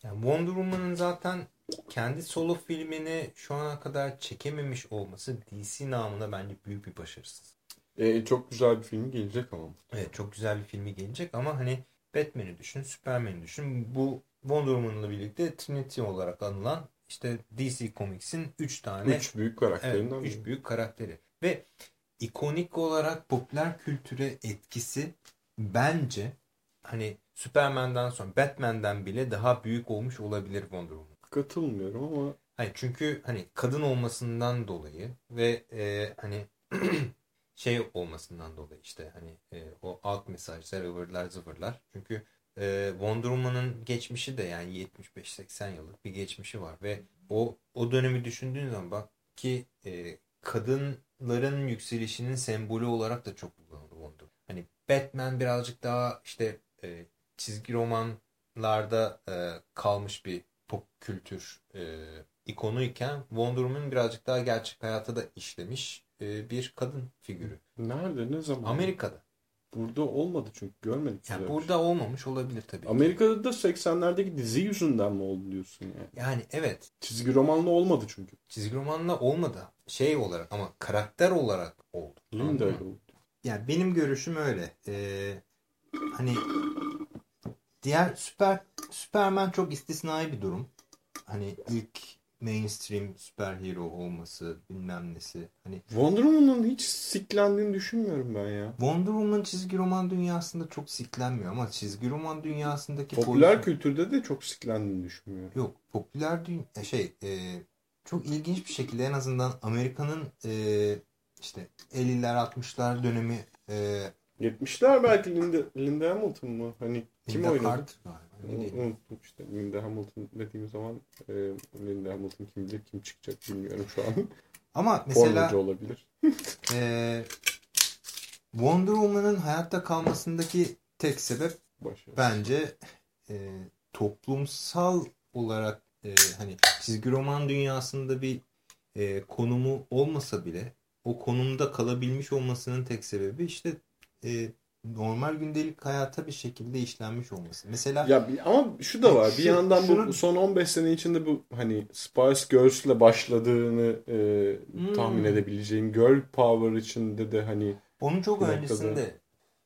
yani Wonder Woman'ın zaten kendi solo filmini şu ana kadar çekememiş olması DC namına bence büyük bir başarısız. Ee, çok güzel bir film gelecek ama. Evet çok güzel bir filmi gelecek ama hani Batman'i düşün, Superman'i düşün. Bu Wonder Woman'la birlikte Trinity olarak anılan işte DC Comics'in 3 tane 3 büyük karakterinden evet, 3 büyük karakteri. Ve ikonik olarak popüler kültüre etkisi bence hani Superman'dan sonra Batman'den bile daha büyük olmuş olabilir Wonder Woman. Katılmıyorum ama hani çünkü hani kadın olmasından dolayı ve e, hani şey olmasından dolayı işte hani e, o alt mesajlar ıvırlar zıvırlar. Çünkü e, Wonder Woman'ın geçmişi de yani 75-80 yıllık bir geçmişi var ve o o dönemi düşündüğün zaman bak ki e, kadınların yükselişinin sembolü olarak da çok kullanıldı Wonder Hani Batman birazcık daha işte e, çizgi romanlarda e, kalmış bir pop kültür e, ikonuyken Wonder Woman birazcık daha gerçek hayata da işlemiş e, bir kadın figürü. Nerede? Ne zaman? Amerika'da. Burada olmadı çünkü görmedik. Yani burada şey. olmamış olabilir tabii. Amerika'da da 80'lerdeki dizi yüzünden mi oldu diyorsun yani? Yani evet. Çizgi romanla olmadı çünkü. Çizgi romanla olmadı. Şey olarak ama karakter olarak oldu. Öyle oldu. Yani benim görüşüm öyle. Ee, hani diğer süper Superman çok istisnai bir durum. Hani ilk mainstream süperhero olması bilmem nesi. Hani Wonder Woman'ın hiç siklendiğini düşünmüyorum ben ya. Wonder Woman çizgi roman dünyasında çok siklenmiyor ama çizgi roman dünyasındaki popüler pozisyon... kültürde de çok siklendiğini düşünmüyorum. Yok, popüler dünya şey e, çok ilginç bir şekilde en azından Amerika'nın e, işte 50'ler 60'lar dönemi e, 70'ler belki Linda, Linda Hamilton mı? Hani kim Linda oynadı? Diyeyim? Unuttum işte. Linda Hamilton dediğim zaman e, Linda Hamilton kim bilir kim çıkacak bilmiyorum şu an. Ama mesela olabilir. e, Wonder Woman'ın hayatta kalmasındaki tek sebep Başarılı. bence e, toplumsal olarak e, hani çizgi roman dünyasında bir e, konumu olmasa bile o konumda kalabilmiş olmasının tek sebebi işte e, normal gündelik hayata bir şekilde işlenmiş olması. Mesela Ya bir- ama şu da var. Bir Şu- yandan bu şunu- son 15 sene içinde bu hani Spice Girls'le başladığını e, Hmm. tahmin edebileceğim Girl Power içinde de hani onun çok bir noktada- öncesinde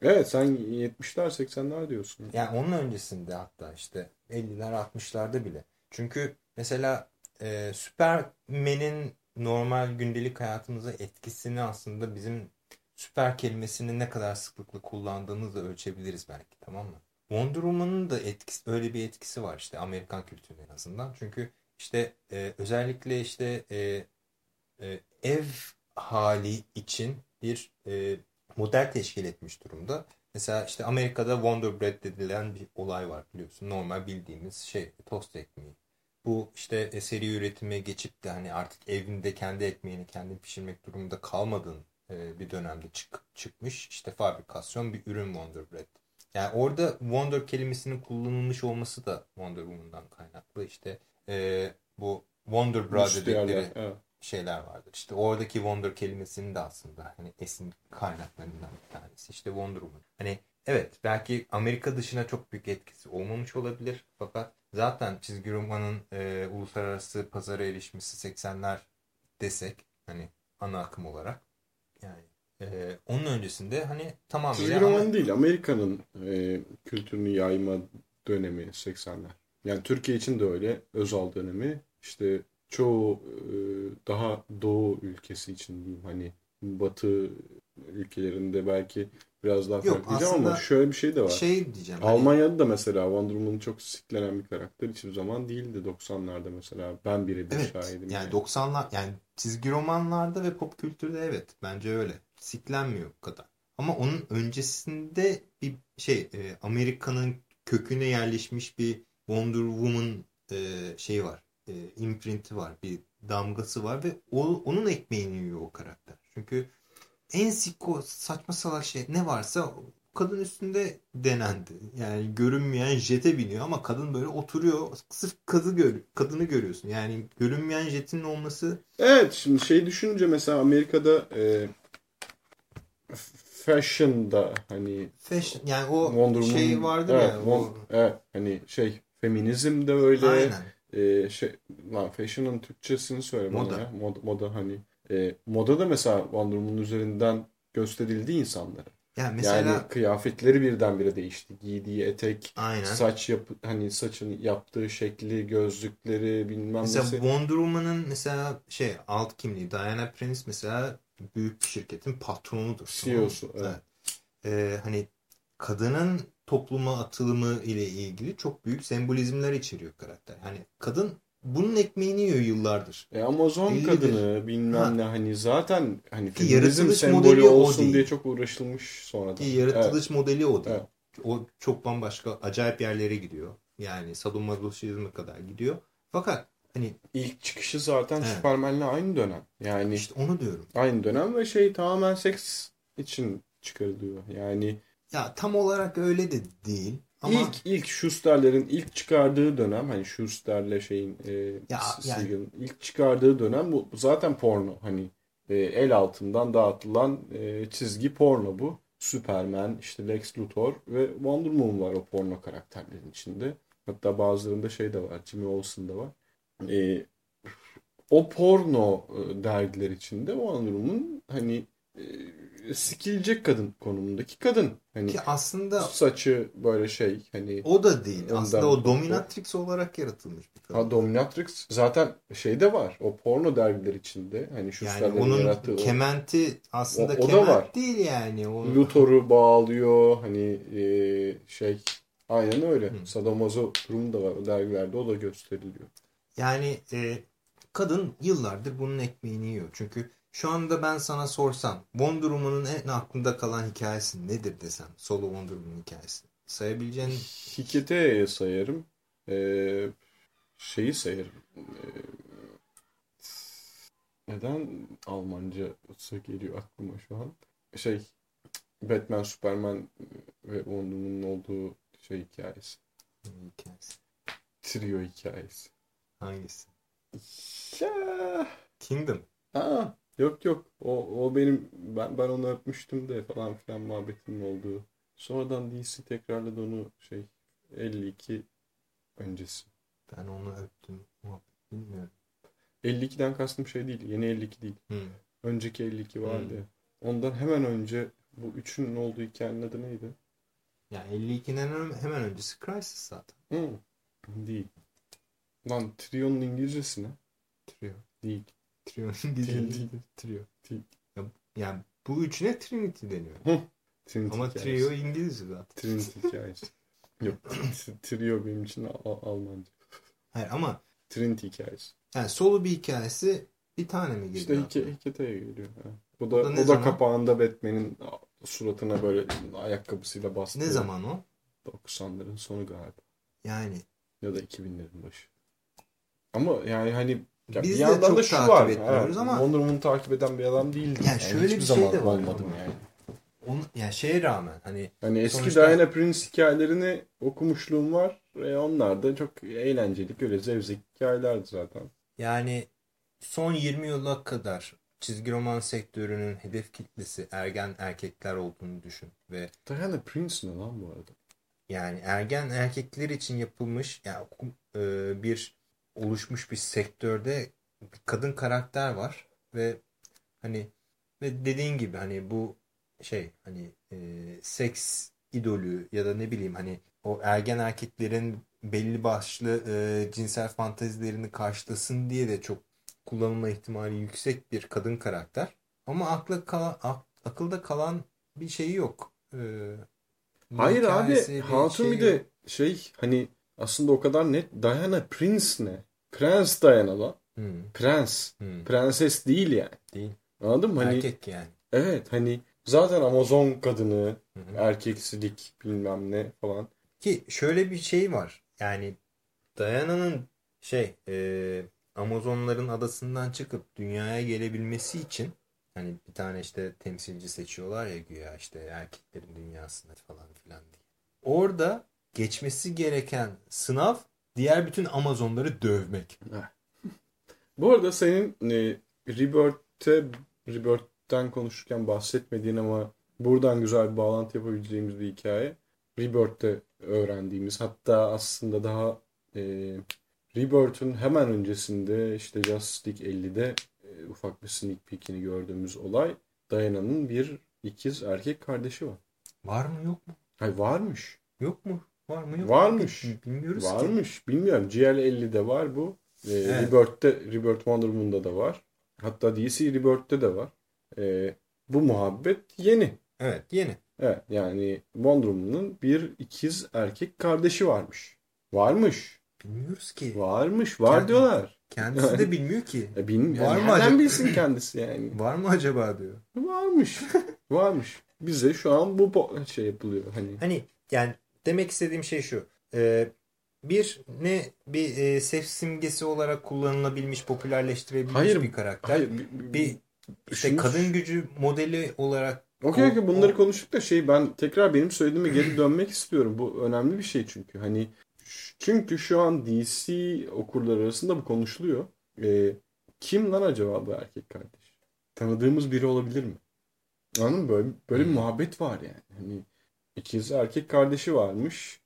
evet sen 70'ler 80'ler diyorsun. Yani onun öncesinde hatta işte 50'ler 60'larda bile. Çünkü mesela e, Superman'in normal gündelik hayatımıza etkisini aslında bizim süper kelimesini ne kadar sıklıkla kullandığımızla ölçebiliriz belki tamam mı? Wonder Woman'ın da etkisi, öyle bir etkisi var işte Amerikan kültüründe en azından. Çünkü işte e, özellikle işte e, e, ev hali için bir e, model teşkil etmiş durumda. Mesela işte Amerika'da Wonder Bread dedilen bir olay var biliyorsun. Normal bildiğimiz şey tost ekmeği. Bu işte e, seri üretime geçip de hani artık evinde kendi ekmeğini kendin pişirmek durumunda kalmadığın e, bir dönemde çık, çıkmış işte fabrikasyon bir ürün Wonder Bread. Yani orada Wonder kelimesinin kullanılmış olması da Wonder Woman'dan kaynaklı. İşte e, bu Wonder Bra dedikleri evet. şeyler vardır. İşte oradaki Wonder kelimesinin de aslında hani esin kaynaklarından bir tanesi. İşte Wonder Woman. Hani evet belki Amerika dışına çok büyük etkisi olmamış olabilir. Fakat zaten çizgi romanın e, uluslararası pazara erişmesi 80'ler desek hani ana akım olarak yani e, onun öncesinde hani tamamıyla Çizgi roman değil Amerika'nın e, kültürünü yayma dönemi 80'ler. Yani Türkiye için de öyle Özal dönemi. İşte çoğu e, daha doğu ülkesi için diyeyim hani batı ülkelerinde belki biraz daha Yok, farklı diyeceğim ama şöyle bir şey de var. şey diyeceğim. hani- Almanya'da da mesela Wonder Woman çok siklenen bir karakter hiçbir zaman değildi 90'larda mesela. Ben birebir Evet. şahidim. Yani 90'lar yani çizgi romanlarda ve pop kültürde evet bence öyle. Siklenmiyor bu kadar. Ama onun öncesinde bir şey e, Amerika'nın köküne yerleşmiş bir Wonder Woman e, şeyi var. E, imprinti var. Bir damgası var ve o, onun ekmeğini yiyor o karakter. Çünkü en siko saçma salak şey ne varsa kadın üstünde denendi. Yani görünmeyen jete biniyor ama kadın böyle oturuyor. Sırf kadını, gör, kadını görüyorsun. Yani görünmeyen jetin olması Evet şimdi şey düşününce mesela Amerika'da e, fashion'da hani fashion yani o Wonder şey Woman- vardı evet, ya. O, evet hani şey feminizm de öyle aynen. e, şey lan fashion'ın Türkçesini söyle Moda. ya. Moda, moda hani e, moda da mesela Wonder Woman üzerinden gösterildi insanlara. Yani mesela Yani kıyafetleri birdenbire değişti. Giydiği etek, aynen. saç yap hani saçın yaptığı şekli, gözlükleri bilmem Mesela nesi. Wonder Woman'ın mesela şey alt kimliği Diana Prince mesela büyük bir şirketin patronudur. CEO'su, evet. Ee, hani kadının topluma atılımı ile ilgili çok büyük sembolizmler içeriyor karakter. Hani kadın bunun ekmeğini yiyor yıllardır. E, Amazon Bellidir. kadını bilmem Ha. ne hani zaten hani feminizm sembolü modeli o olsun değil. diye çok uğraşılmış sonradan. Yaratılış modeli o değil. Evet. O çok bambaşka acayip yerlere gidiyor. Yani sadomasochizme kadar gidiyor. Fakat hani Evet. İlk çıkışı zaten Evet. Superman'le aynı dönem. Yani işte onu diyorum. aynı dönem ve şey tamamen seks için çıkarılıyor. Yani Ya tam olarak öyle de değil. Ama ilk ilk Schuster'lerin ilk çıkardığı dönem hani Schuster'le şeyin e, Ya, Siegel'in ilk çıkardığı dönem bu zaten porno hani e, el altından dağıtılan e, çizgi porno bu. Superman, işte Lex Luthor ve Wonder Woman var o porno karakterlerin içinde. Hatta bazılarında şey de var, Jimmy Olsen da var. E, o porno e, dergiler içinde Wonder Woman hani e, sikilecek kadın konumundaki kadın. Hani ki aslında saçı böyle şey hani o da değil. Aslında o dominatrix olarak yaratılmış bir kadın. ha, Dominatrix zaten şeyde var. O porno dergiler içinde hani şu yani onun yarattığı o kementi aslında O- o da kement var. değil yani. O... Luthor'u bağlıyor hani e, şey aynen öyle. Hı. Sadomaso durumu da var o dergilerde o da gösteriliyor. Yani e, kadın yıllardır bunun ekmeğini yiyor. Çünkü şu anda ben sana sorsam Wonder Woman'ın en aklında kalan hikayesi nedir desem solo Wonder Woman hikayesi. Sayabileceğin Hikete sayarım. Ee, şeyi sayarım. Ee, neden Almancası geliyor aklıma şu an? Şey Batman, Superman ve Wonder Woman'ın olduğu şey hikayesi. hikayesi. Trio hikayesi. Hangisi? Ya. Kingdom. Aa, yok yok. O, o benim ben, ben onu öpmüştüm de falan filan muhabbetinin olduğu. Sonradan DC tekrarladı onu şey 52 öncesi. Ben onu öptüm. Muhabbet bilmiyorum. 52'den kastım şey değil. Yeni 52 değil. Hmm. Önceki 52 vardı. Hmm. ya. Ondan hemen önce bu üçünün olduğu hikayenin adı neydi? Yani 52'den hemen- öncesi Crisis zaten. Hı. Değil. Lan Trio'nun İngilizcesi ne? Trio. Değil. Değil. Trio. Değil. Ya, yani bu üçüne Trinity deniyor. Trinity Ama hikayesi. Trio İngilizce zaten. Trinity hikayesi. Yok. Trio benim için Al- Almanca. Hayır ama Trinity hikayesi. yani solo bir hikayesi bir tane mi geliyor? İşte hike, aklına? Hiketeye geliyor. Ha. Bu da, O da o da, zaman? kapağında Batman'in suratına böyle ayakkabısıyla bastığı. Ne zaman o? 90'ların sonu galiba. Yani Ya da 2000'lerin başı. Ama yani hani ya Biz bir de yandan çok da şu takip var. etmiyoruz ha, ama- Wonder Woman'ı takip eden bir adam değildim. Yani şöyle hiçbir bir şey de var olmadım yani. onu, yani şeye rağmen hani Hani eski Sonuçta- Diana Prince hikayelerini okumuşluğum var. E onlar da çok eğlenceli, öyle zevzek hikayelerdi zaten. yani son 20 yıla kadar çizgi roman sektörünün hedef kitlesi ergen erkekler olduğunu düşün ve Diana Prince ne lan bu arada? yani ergen erkekler için yapılmış yani e, bir oluşmuş bir sektörde bir kadın karakter var ve hani ve dediğin gibi hani bu şey hani e, seks idolü ya da ne bileyim hani o ergen erkeklerin belli başlı e, cinsel fantezilerini karşılasın diye de çok kullanılma ihtimali yüksek bir kadın karakter. Ama akla kalan, ak- akılda kalan bir şeyi yok. E, bir Hayır abi Hatun şey bir de şey hani aslında o kadar net Diana Prince ne? Prens Diana lan. Hmm, Prens. hmm. Prenses değil yani. Değil. Anladın mı? Hani Erkek yani. evet hani zaten Amazon kadını, hı. erkeksilik bilmem ne falan. Ki şöyle bir şey var. Yani Diana'nın şey e, Amazonların adasından çıkıp dünyaya gelebilmesi için hani bir tane işte temsilci seçiyorlar ya güya işte erkeklerin dünyasında falan filan diye. Orada geçmesi gereken sınav diğer bütün Amazonları dövmek. Bu arada senin e, Rebirth'te Rebirth'ten konuşurken bahsetmediğin ama buradan güzel bir bağlantı yapabileceğimiz bir hikaye. Rebirth'te öğrendiğimiz hatta aslında daha e, Rebirth'ün hemen öncesinde işte Justice League 50'de e, ufak bir sneak peek'ini gördüğümüz olay Diana'nın bir ikiz erkek kardeşi var. Var mı yok mu? Hay varmış. Yok mu? Var mı yok Varmış. mu? Bilmiyoruz ki. Varmış. Bilmiyorum. GL50'de var bu. Ee, Evet. Rebirth'te, Rebirth Wonder Woman'da da var. Hatta DC Rebirth'te de var. Ee, bu muhabbet yeni. Evet yeni. Evet yani Wonder Woman'ın bir ikiz erkek kardeşi varmış. Varmış. Bilmiyoruz ki. Varmış. Var Kendi- diyorlar. Kendisi de bilmiyor ki. E, bin, Var mı acaba? bilsin kendisi yani. Var mı acaba diyor. Varmış. Varmış. Bize şu an bu şey yapılıyor. Hani Hani yani demek istediğim şey şu. Ee, bir ne bir e, seks simgesi olarak kullanılabilmiş, popülerleştirebilmiş Hayır, bir karakter. hayır bir, Bir işte şunu- kadın gücü modeli olarak Okey okey bunları o- konuştuk da şey ben tekrar benim söylediğime geri dönmek istiyorum. Bu önemli bir şey çünkü. Hani çünkü şu an DC okurları arasında bu konuşuluyor. Ee, kim lan acaba bu erkek kardeş? Tanıdığımız biri olabilir mi? Anladın mı? Böyle, böyle bir Hmm. muhabbet var yani. Hani ikiz erkek kardeşi varmış.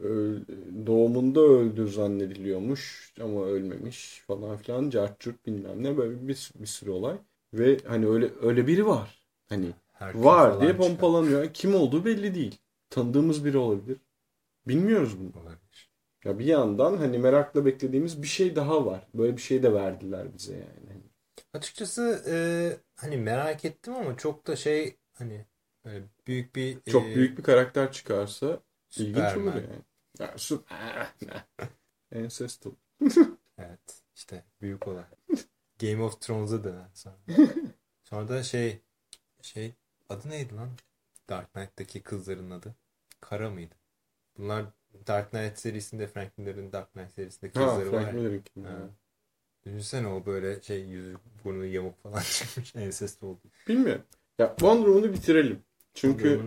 Öl- doğumunda öldü zannediliyormuş ama ölmemiş falan filan. Cart curt bilmem ne böyle bir, bir sürü olay. Ve hani öyle öyle biri var. Hani herkes var diye çıkar. pompalanıyor. Kim olduğu belli değil. Tanıdığımız biri olabilir. Bilmiyoruz bunu. Olabilir. Ya bir yandan hani merakla beklediğimiz bir şey daha var. Böyle bir şey de verdiler bize yani. Açıkçası e, hani merak ettim ama çok da şey hani böyle büyük bir Çok e, büyük bir karakter çıkarsa ilginç olur Superman. yani. Ya, su... Ensestal. Evet işte büyük olay. Game of Thrones'a dönen sonra. sonra da şey şey adı neydi lan? Dark Knight'taki kızların adı. Kara mıydı? Bunlar Dark Knight serisinde Frank Miller'ın Dark Knight serisinde Ha, kızları var. Frank. Miller'ın Ha. Düşünsene o böyle şey yüzü burnu yamuk falan çıkmış. Ensest oldu. Bilmiyorum. Ya Wonder Woman'ı bitirelim. Çünkü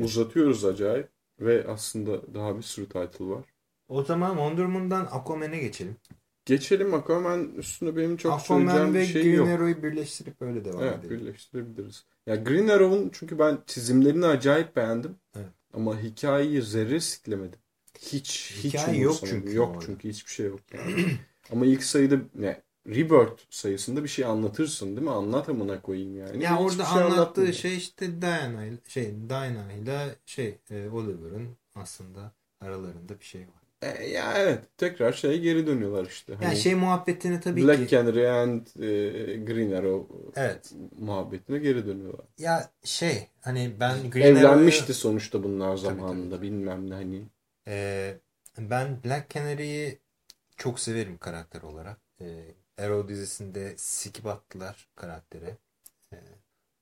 uzatıyoruz acayip ve aslında daha bir sürü title var. O zaman Wonder Woman'dan Aquaman'e geçelim. Geçelim Aquaman üstüne benim çok Aquaman söyleyeceğim ve bir şey Green yok. Arrow'yu birleştirip öyle devam Evet edelim. birleştirebiliriz. Ya Green Arrow'un çünkü ben çizimlerini acayip beğendim. Evet. Ama hikayeyi zerre siklemedim. Hiç hiç Hikaye yok çünkü Yok orada. çünkü hiçbir şey yok yani. Ama ilk sayıda ne Rebirth sayısında bir şey anlatırsın değil mi? Anlat amına koyayım yani. Ya Hiçbir orada şey anlattığı şey işte Diana ile şey Diana ile şey e, Oliver'ın aslında aralarında bir şey var. E, ya evet tekrar şeye geri dönüyorlar işte. Yani Hani şey muhabbetini tabii Black ki Canary and e, Green Arrow evet. muhabbetine geri dönüyorlar. Ya şey hani ben Green Evlenmişti Arrow'yu- sonuçta bunlar Tabii, zamanında bilmem ne hani. Ee, ben Black Canary'yi çok severim karakter olarak. Ee, Arrow dizisinde sikip attılar karakteri. Ee,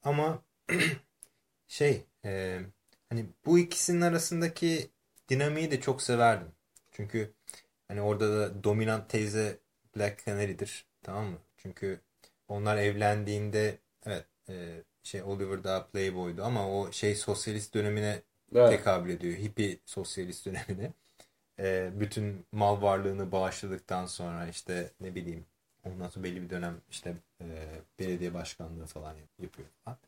ama şey e, hani bu ikisinin arasındaki dinamiği de çok severdim. Çünkü hani orada da dominant teyze Black Canary'dir. Tamam mı? Çünkü onlar evlendiğinde evet e, şey Oliver daha playboydu ama o şey sosyalist dönemine Evet. tekabül ediyor. Hippie sosyalist dönemine. Ee, bütün mal varlığını bağışladıktan sonra işte ne bileyim ondan sonra belli bir dönem işte e, belediye başkanlığı falan yap- yapıyor falan.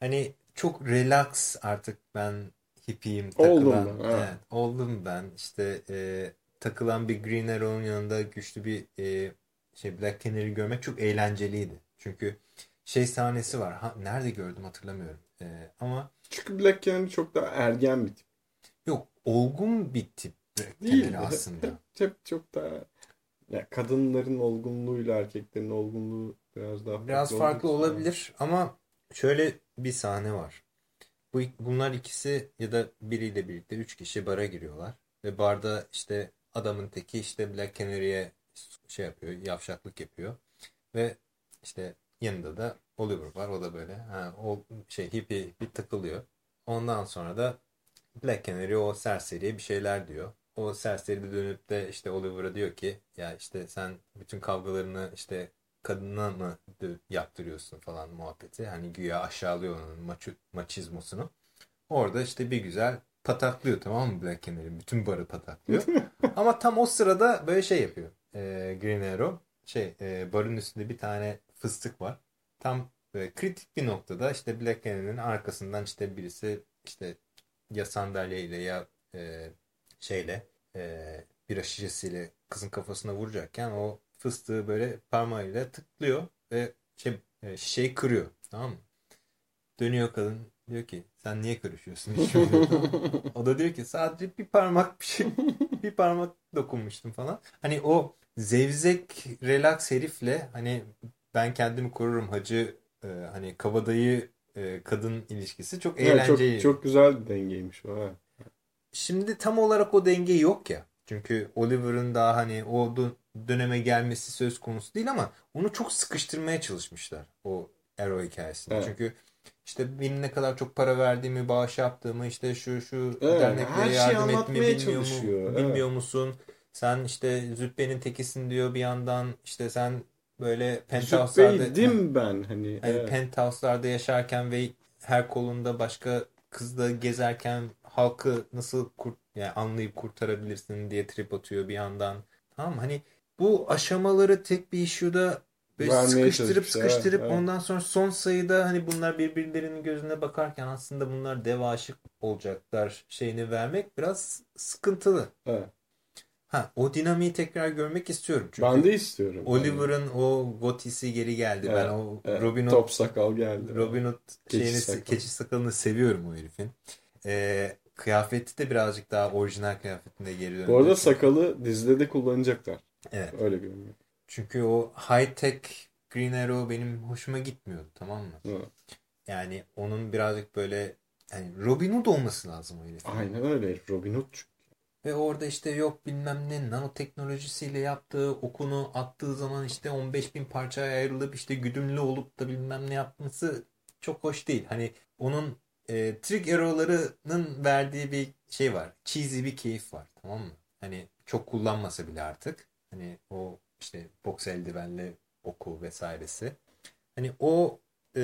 Hani çok relax artık ben hippiyim Oldum takılan. ben, evet. Evet, oldum ben. İşte e, takılan bir Green Arrow'un yanında güçlü bir e, şey Black Canary görmek çok eğlenceliydi. Çünkü şey sahnesi var. Ha, nerede gördüm hatırlamıyorum. E, ama Çünkü Black Canary çok daha ergen bir tip. Yok olgun bir tip Değil. Kenary aslında. Hep, hep çok daha ya kadınların olgunluğuyla erkeklerin olgunluğu biraz daha Biraz farklı olabilir ama şöyle bir sahne var. Bu bunlar ikisi ya da biriyle birlikte üç kişi bara giriyorlar ve barda işte adamın teki işte Black Canary'e şey yapıyor, yavşaklık yapıyor ve işte yanında da Oliver var. O da böyle ha, o şey hippie bir takılıyor. Ondan sonra da Black Canary o serseriye bir şeyler diyor. O serseri de dönüp de işte Oliver'a diyor ki ya işte sen bütün kavgalarını işte kadına mı yaptırıyorsun falan muhabbeti. Hani güya aşağılıyor onun maçı, maçizmosunu. Orada işte bir güzel pataklıyor tamam mı Black Canary? Bütün barı pataklıyor. Ama tam o sırada böyle şey yapıyor. Ee, Green Arrow. Şey e, barın üstünde bir tane fıstık var. Tam böyle kritik bir noktada işte Black Canary'nin arkasından işte birisi işte ya sandalyeyle ya e, şeyle e, bira şişesiyle kızın kafasına vuracakken o fıstığı böyle parmağıyla tıklıyor ve şey, e, şişeyi kırıyor. Tamam mı? Dönüyor kadın diyor ki sen niye karışıyorsun? Hiç öyle yok." o da diyor ki sadece bir parmak bir şey bir parmak dokunmuştum falan. Hani o zevzek relax herifle hani ben kendimi korurum hacı e, hani kabadayı e, kadın ilişkisi çok eğlenceli. çok, çok güzel bir dengeymiş o. ha. Şimdi tam olarak o denge yok ya. Çünkü Oliver'ın daha hani o dö- döneme gelmesi söz konusu değil ama onu çok sıkıştırmaya çalışmışlar o Arrow hikayesinde. Evet. Çünkü işte benim ne kadar çok para verdiğimi, bağış yaptığımı, işte şu şu Evet, derneklere yardım etmeyi anlatmaya bilmiyor, mu, çalışıyor, evet. bilmiyor musun? Sen işte Zübbe'nin tekisin diyor bir yandan. işte sen böyle penthouse'larda ben hani. Hani evet. penthouse'larda yaşarken ve her kolunda başka kızla gezerken halkı nasıl kurt yani anlayıp kurtarabilirsin diye trip atıyor bir yandan. Tamam? Hani bu aşamaları tek bir issue'da böyle Vermeye sıkıştırıp sıkıştırıp evet, evet. ondan sonra son sayıda hani bunlar birbirlerinin gözüne bakarken aslında bunlar dev aşık olacaklar şeyini vermek biraz sıkıntılı. Evet. Ha o dinamiği tekrar görmek istiyorum. Çünkü Ben de istiyorum. Oliver'ın o gotisi geri geldi. Ben Evet, o Evet, Robin Hood Top sakal geldi. Robin Hood Keçi şeyini, sakal. keçi sakalını seviyorum o herifin. Ee, kıyafeti de birazcık daha orijinal kıyafetinde geri döndü. Bu arada sakalı dizide de kullanacaklar. Evet. Öyle görünüyor. Çünkü o high tech Green Arrow benim hoşuma gitmiyordu tamam mı? Evet. Yani onun birazcık böyle yani Robin Hood olması lazım herifin. Aynen öyle. Robin Hood çünkü. Ve orada işte yok bilmem ne nanoteknolojisiyle yaptığı okunu attığı zaman işte 15 bin parçaya ayrılıp işte güdümlü olup da bilmem ne yapması çok hoş değil. Hani onun e, trick arrow'larının verdiği bir şey var. Cheesy bir keyif var tamam mı? Hani çok kullanmasa bile artık. Hani o işte boks eldivenle oku vesairesi. Hani o e,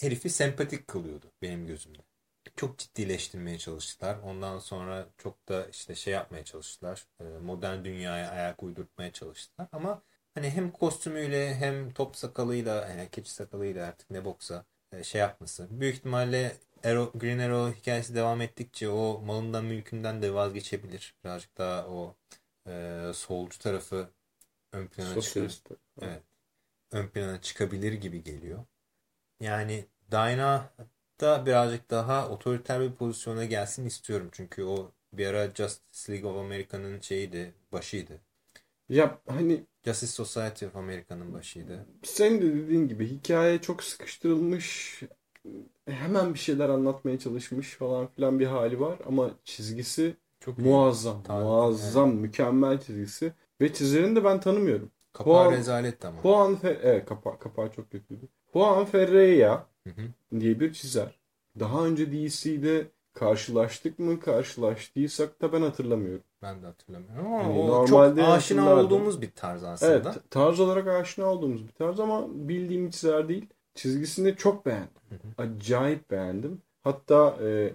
herifi sempatik kılıyordu benim gözümde. Çok ciddileştirmeye çalıştılar. Ondan sonra çok da işte şey yapmaya çalıştılar. E, modern dünyaya ayak uydurtmaya çalıştılar. Ama hani hem kostümüyle hem top sakalıyla yani keçi sakalıyla artık ne boksa e, şey yapması. Büyük ihtimalle Arrow, Green Arrow hikayesi devam ettikçe o malından mülkünden de vazgeçebilir. Birazcık daha o e, solcu tarafı ön plana çıkar. Evet. Ön plana çıkabilir gibi geliyor. Yani Dinah da birazcık daha otoriter bir pozisyona gelsin istiyorum. Çünkü o bir ara Justice League of America'nın şeyiydi, başıydı. Ya hani Justice Society of America'nın başıydı. senin de dediğin gibi hikaye çok sıkıştırılmış. Hemen bir şeyler anlatmaya çalışmış falan filan bir hali var ama çizgisi Çok muazzam. Tabii, muazzam, mükemmel çizgisi. Ve çizerini de ben tanımıyorum. Kapağı Juan- rezalet ama. Juan Fe evet, kapağı, kapağı çok kötüydü. Juan Ferreira Hı hı. diye bir çizer. Daha önce DC'de karşılaştık mı? Karşılaştıysak da ben hatırlamıyorum. Ben de hatırlamıyorum ama Yani o normalde çok aşina olduğumuz bir tarz aslında. Evet, tarz olarak aşina olduğumuz bir tarz ama bildiğim çizer değil. Çizgisini çok beğendim. Acayip beğendim. Hatta e,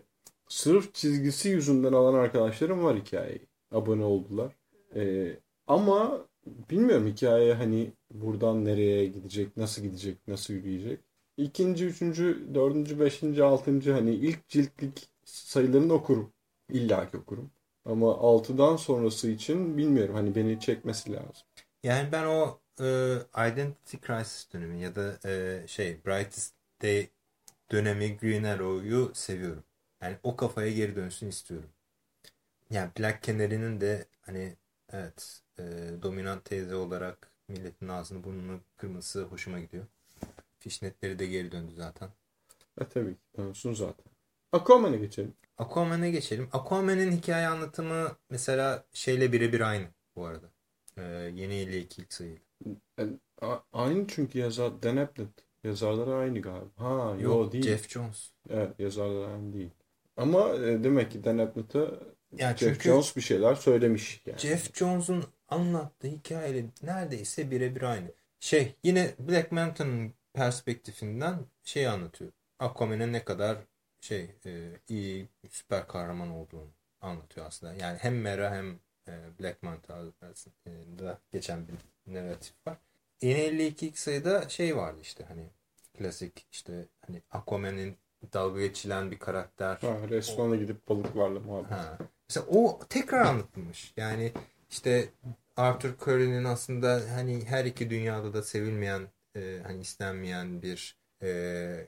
sırf çizgisi yüzünden alan arkadaşlarım var hikayeyi. Abone oldular. E, ama bilmiyorum hikaye hani buradan nereye gidecek, nasıl gidecek, nasıl yürüyecek. İkinci, üçüncü, dördüncü, beşinci, altıncı hani ilk ciltlik sayılarını okurum. İlla ki okurum. Ama altıdan sonrası için bilmiyorum. Hani beni çekmesi lazım. Yani ben o e, Identity Crisis dönemi ya da e, şey Brightest Day dönemi Green Arrow'yu seviyorum. Yani o kafaya geri dönsün istiyorum. Yani Black Canary'nin de hani evet e, dominant teyze olarak milletin ağzını burnunu kırması hoşuma gidiyor. Fişnetleri de geri döndü zaten. E tabii dönsün zaten. Aquaman'a geçelim. Aquaman'a geçelim. Aquaman'ın hikaye anlatımı mesela şeyle birebir aynı bu arada. E, yeni 52 ilk sayıyla. Aynı çünkü yazar Dan Abnett. Yazarları aynı galiba. Ha yo Yok değil. Jeff Jones. Evet yazarları aynı değil. Ama e, demek ki Dan Abnett'a Ya Jeff çünkü Jones bir şeyler söylemiş yani. Jeff Jones'un anlattığı hikayeyle neredeyse birebir aynı. Şey yine Black Manton'ın perspektifinden şey anlatıyor. Aquaman'ın ne kadar şey e, iyi süper kahraman olduğunu anlatıyor aslında. Yani hem Mera hem Black Manta arasında geçen bir narratif var. Yeni 52 ilk sayıda şey vardı işte hani klasik işte hani Aquaman'in dalga geçilen bir karakter. Ha, restorana gidip balıklarla muhabbet. Ha. Mesela o tekrar anlatılmış. Yani işte Arthur Curry'nin aslında hani her iki dünyada da sevilmeyen e, hani istenmeyen bir e,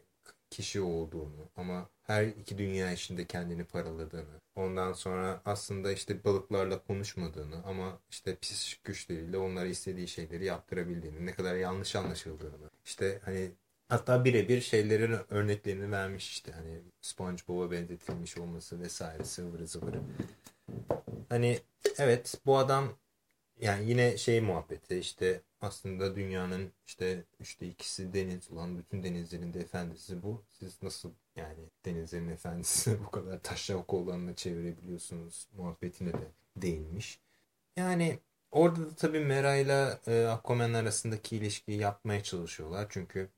kişi olduğunu ama her iki dünya içinde kendini paraladığını ondan sonra aslında işte balıklarla konuşmadığını ama işte psikik güçleriyle onlara istediği şeyleri yaptırabildiğini ne kadar yanlış anlaşıldığını işte hani Hatta birebir şeylerin örneklerini vermiş işte hani SpongeBob'a benzetilmiş olması vesaire sıvırı zıvırı. Hani evet bu adam yani yine şey muhabbeti işte aslında dünyanın işte üçte ikisi deniz olan bütün denizlerin de efendisi bu. Siz nasıl yani denizlerin efendisi bu kadar taşra kollarına çevirebiliyorsunuz muhabbetine de değinmiş. Yani orada da tabii Mera ile e, Aquaman arasındaki ilişkiyi yapmaya çalışıyorlar. Çünkü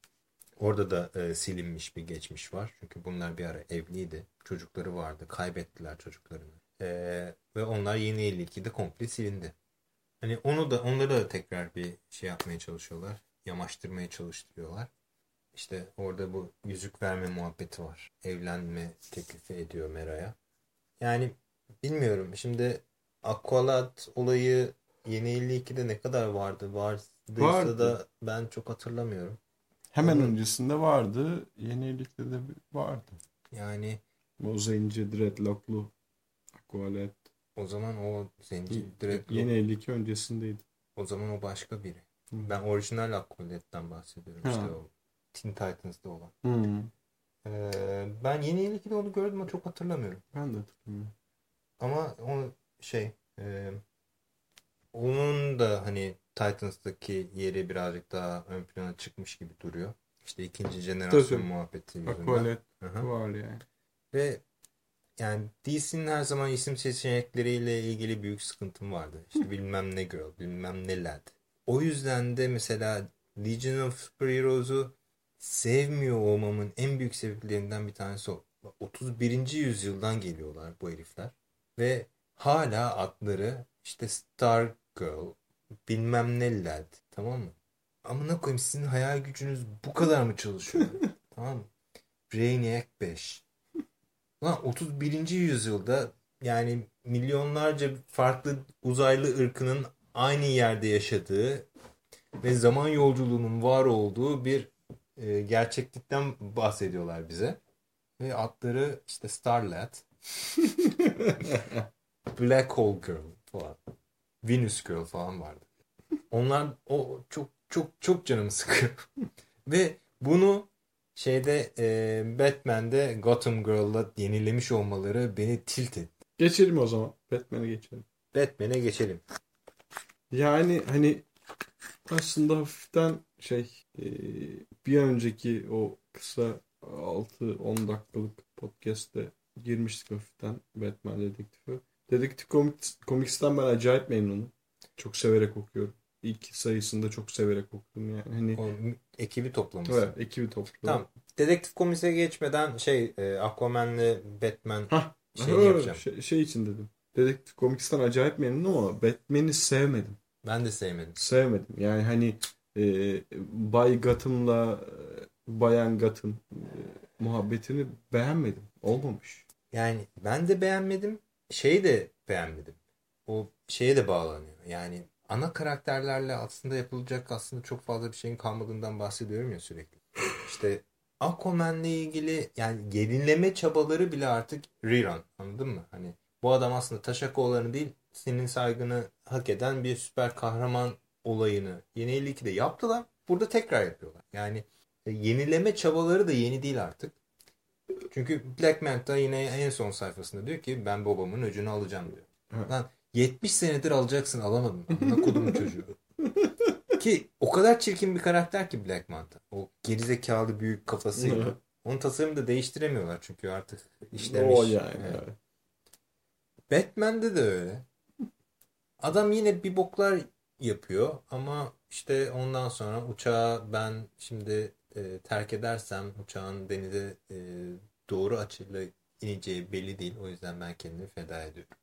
Orada da e, silinmiş bir geçmiş var. Çünkü bunlar bir ara evliydi. Çocukları vardı. Kaybettiler çocuklarını. E, ve onlar yeni 52'de komple silindi. Hani onu da onları da tekrar bir şey yapmaya çalışıyorlar. Yamaştırmaya çalıştırıyorlar. İşte orada bu yüzük verme muhabbeti var. Evlenme teklifi ediyor Mera'ya. Yani bilmiyorum. Şimdi Aqualad olayı yeni 52'de ne kadar vardı? Vardıysa Vardı. da ben çok hatırlamıyorum. Hemen Onu- öncesinde vardı. Yenilikte de vardı. Yani O zenci dreadlocklu Aqualet. O zaman o zenci direkt Yeni 52 öncesindeydi. o zaman o başka biri. Hı. Ben orijinal Aqualet'ten bahsediyorum. Ha. İşte o Teen Titans'da olan. Hı. Ee, ben yeni 52'de onu gördüm ama çok hatırlamıyorum. Ben de hatırlamıyorum. Ama o şey e, onun da hani Titans'taki yeri birazcık daha ön plana çıkmış gibi duruyor. İşte ikinci jenerasyon Tabii. muhabbeti yüzünden. Hı. var yani. Ve yani DC'nin her zaman isim seçenekleriyle ilgili büyük sıkıntım vardı. İşte bilmem ne girl, bilmem ne lad. O yüzden de mesela Legion of Superheroes'u sevmiyor olmamın en büyük sebeplerinden bir tanesi o. 31. yüzyıldan geliyorlar bu herifler. Ve hala adları işte Star Girl, bilmem ne lad. Tamam mı? Amına koyayım sizin hayal gücünüz bu kadar mı çalışıyor? tamam mı? Brainiac 5. Lan 31. yüzyılda yani milyonlarca farklı uzaylı ırkının aynı yerde yaşadığı ve zaman yolculuğunun var olduğu bir e, gerçeklikten bahsediyorlar bize. Ve adları işte Starlet, Black Hole Girl falan, Venus Girl falan vardı. Onlar o çok çok çok canımı sıkıyor. ve bunu şeyde e, Batman'de Gotham Girl'la yenilemiş olmaları beni tilt etti. Geçelim o zaman. Batman'e geçelim. Batman'e geçelim. Yani hani aslında hafiften şey e, bir önceki o kısa 6-10 dakikalık podcast'te girmiştik hafiften Batman dedektifi. Dedektif Comics, Comics'ten ben acayip memnunum. Çok severek okuyorum. İlk sayısında çok severek okudum yani. Hani O ekibi toplamışsın. evet, ekibi topladım. Tamam. Dedektif Comics'e geçmeden şey e, Aquaman'le Batman Hah, şeyini ha, yapacağım. Şey, şey için dedim. Dedektif Comics'ten acayip memnunum ama Batman'i sevmedim. Ben de sevmedim. Sevmedim. Yani hani e, Bay Gotham'la e, Bayan Gotham e, muhabbetini beğenmedim. Olmamış. Yani ben de beğenmedim. Şeyi de beğenmedim. O şeye de bağlanıyor. Yani ana karakterlerle aslında yapılacak aslında çok fazla bir şeyin kalmadığından bahsediyorum ya sürekli. İşte Aquaman'le ilgili yani yenileme çabaları bile artık rerun. Anladın mı? Hani bu adam aslında Taşakoğulları'nı değil senin saygını hak eden bir süper kahraman olayını Yeni 52'de yaptılar. Burada tekrar yapıyorlar. Yani e, yenileme çabaları da yeni değil artık. Çünkü Black Manta yine en son sayfasında diyor ki ben babamın öcünü alacağım diyor. Evet. Lan 70 senedir alacaksın alamadın. Amına kodumun çocuğu. Ki o kadar çirkin bir karakter ki Black Manta. O gerizekalı büyük kafasıyla. Onun tasarımını da değiştiremiyorlar çünkü artık işlemiş. O yani. Evet. evet. Batman'de de öyle. Adam yine bir boklar yapıyor ama işte ondan sonra uçağı ben şimdi e, terk edersem uçağın denize e, doğru açıyla ineceği belli değil. O yüzden ben kendimi feda ediyorum.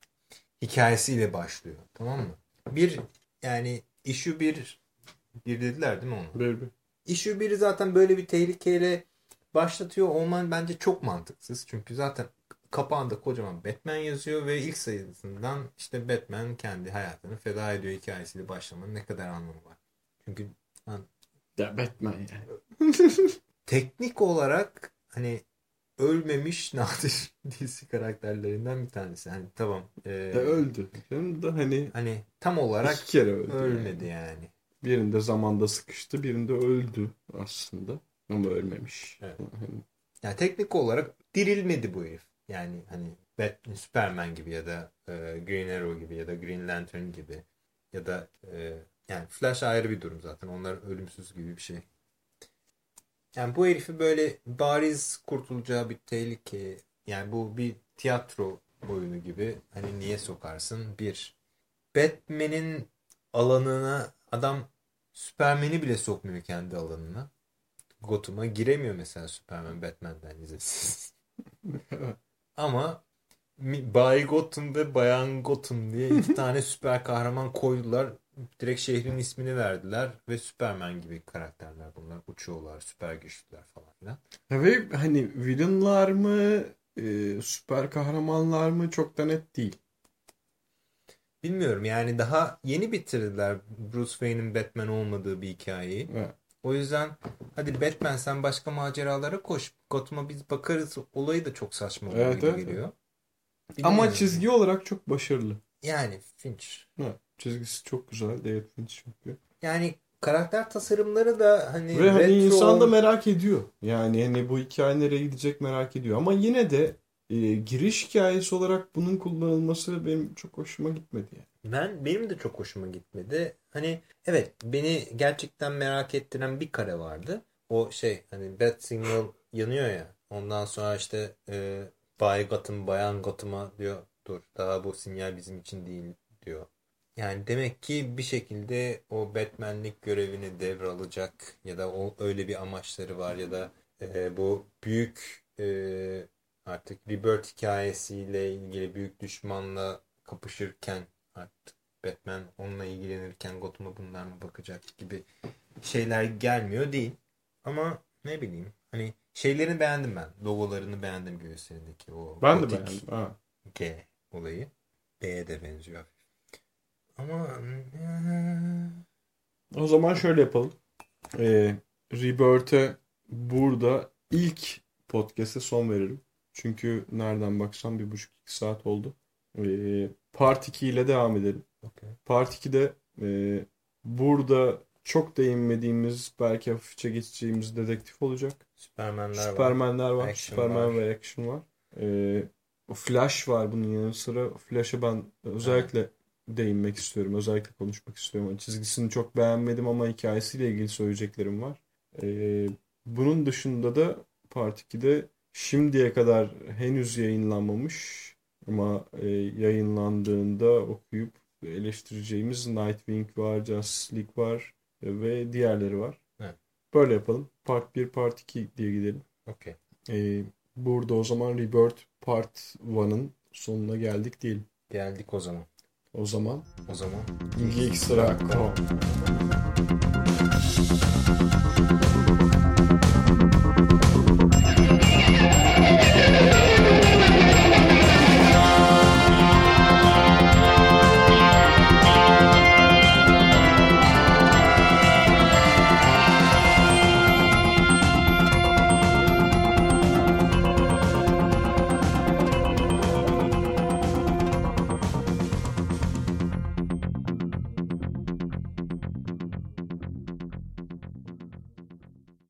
Hikayesiyle başlıyor. Tamam mı? Bir yani issue bir bir dediler değil mi onu? Böyle bir- Issue 1'i zaten böyle bir tehlikeyle başlatıyor olman bence çok mantıksız. Çünkü zaten kapağında kocaman Batman yazıyor ve ilk sayısından işte Batman kendi hayatını feda ediyor hikayesiyle başlamanın ne kadar anlamı var. Çünkü Ya Batman yani. teknik olarak hani ölmemiş nadir DC karakterlerinden bir tanesi. Hani tamam. e, öldü. Hem de hani hani tam olarak iki kere öldü. ölmedi yani. yani. Birinde zamanda sıkıştı, birinde öldü aslında. Ama ölmemiş. Evet. Hani Yani teknik olarak dirilmedi bu herif. Yani hani Batman, Superman gibi ya da e, Green Arrow gibi ya da Green Lantern gibi ya da e, yani Flash ayrı bir durum zaten. Onlar ölümsüz gibi bir şey. Yani bu herifi böyle bariz kurtulacağı bir tehlike yani bu bir tiyatro oyunu gibi hani niye sokarsın? Bir Batman'in alanına adam Superman'i bile sokmuyor kendi alanına. Gotham'a giremiyor mesela Superman Batman'den izinsiz. Ama Bay Gotham ve Bayan Gotham diye iki tane süper kahraman koydular. Direkt şehrin ismini verdiler ve Superman gibi karakterler bunlar. Uçuyorlar, süper güçlüler falan filan. Ve hani villainlar mı, e, süper kahramanlar mı çok da net değil. Bilmiyorum yani daha yeni bitirdiler Bruce Wayne'in Batman olmadığı bir hikayeyi. Evet. O yüzden hadi Batman sen başka maceralara koş. Gotham'a biz bakarız olayı da çok saçma Evet, evet, geliyor. Ama Bilmiyorum. çizgi olarak çok başarılı. Yani Finch. Evet. Çizgisi çok güzel. David Finch çünkü. Yani karakter tasarımları da hani Ve hani retro- insan da merak ediyor. Yani hani bu hikaye nereye gidecek merak ediyor. Ama yine de e, giriş hikayesi olarak bunun kullanılması benim çok hoşuma gitmedi. Yani. Ben benim de çok hoşuma gitmedi. Hani evet beni gerçekten merak ettiren bir kare vardı. O şey hani Bat Signal yanıyor ya. Ondan sonra işte e, Bay Gotham, Bayan Gotham'a diyor dur daha bu sinyal bizim için değil diyor. Yani demek ki bir şekilde o Batman'lik görevini devralacak ya da o öyle bir amaçları var ya da e, bu büyük e, artık Rebirth hikayesiyle ilgili büyük düşmanla kapışırken artık Batman onunla ilgilenirken Gotham'a bunlar mı bakacak gibi şeyler gelmiyor değil. Ama ne bileyim hani şeylerini beğendim ben. Logolarını beğendim gösterindeki o ben de beğendim. Ha. G olayı. B'ye de benziyor. Ama o zaman şöyle yapalım. Ee, Rebirth'e burada ilk podcast'e son veririm. Çünkü nereden baksam bir buçuk iki saat oldu. Ee, Part 2 ile devam edelim. Okay. Part 2'de e, burada çok değinmediğimiz belki hafifçe geçeceğimiz dedektif olacak. Süpermenler, Süpermenler var. var. Süpermen ve Action var. Ee, Flash var bunun yanı sıra. Flash'a ben özellikle evet. Değinmek istiyorum. Özellikle konuşmak istiyorum. Çizgisini çok beğenmedim ama hikayesiyle ilgili söyleyeceklerim var. Ee, bunun dışında da Part 2'de şimdiye kadar henüz yayınlanmamış ama e, yayınlandığında okuyup eleştireceğimiz Nightwing var, Justice League var e, ve diğerleri var. Evet. Böyle yapalım. Part 1, Part 2 diye gidelim. Okay. Ee, burada o zaman Rebirth Part 1'ın sonuna geldik değil. Geldik o zaman. O zaman. O zaman. Geekstra.com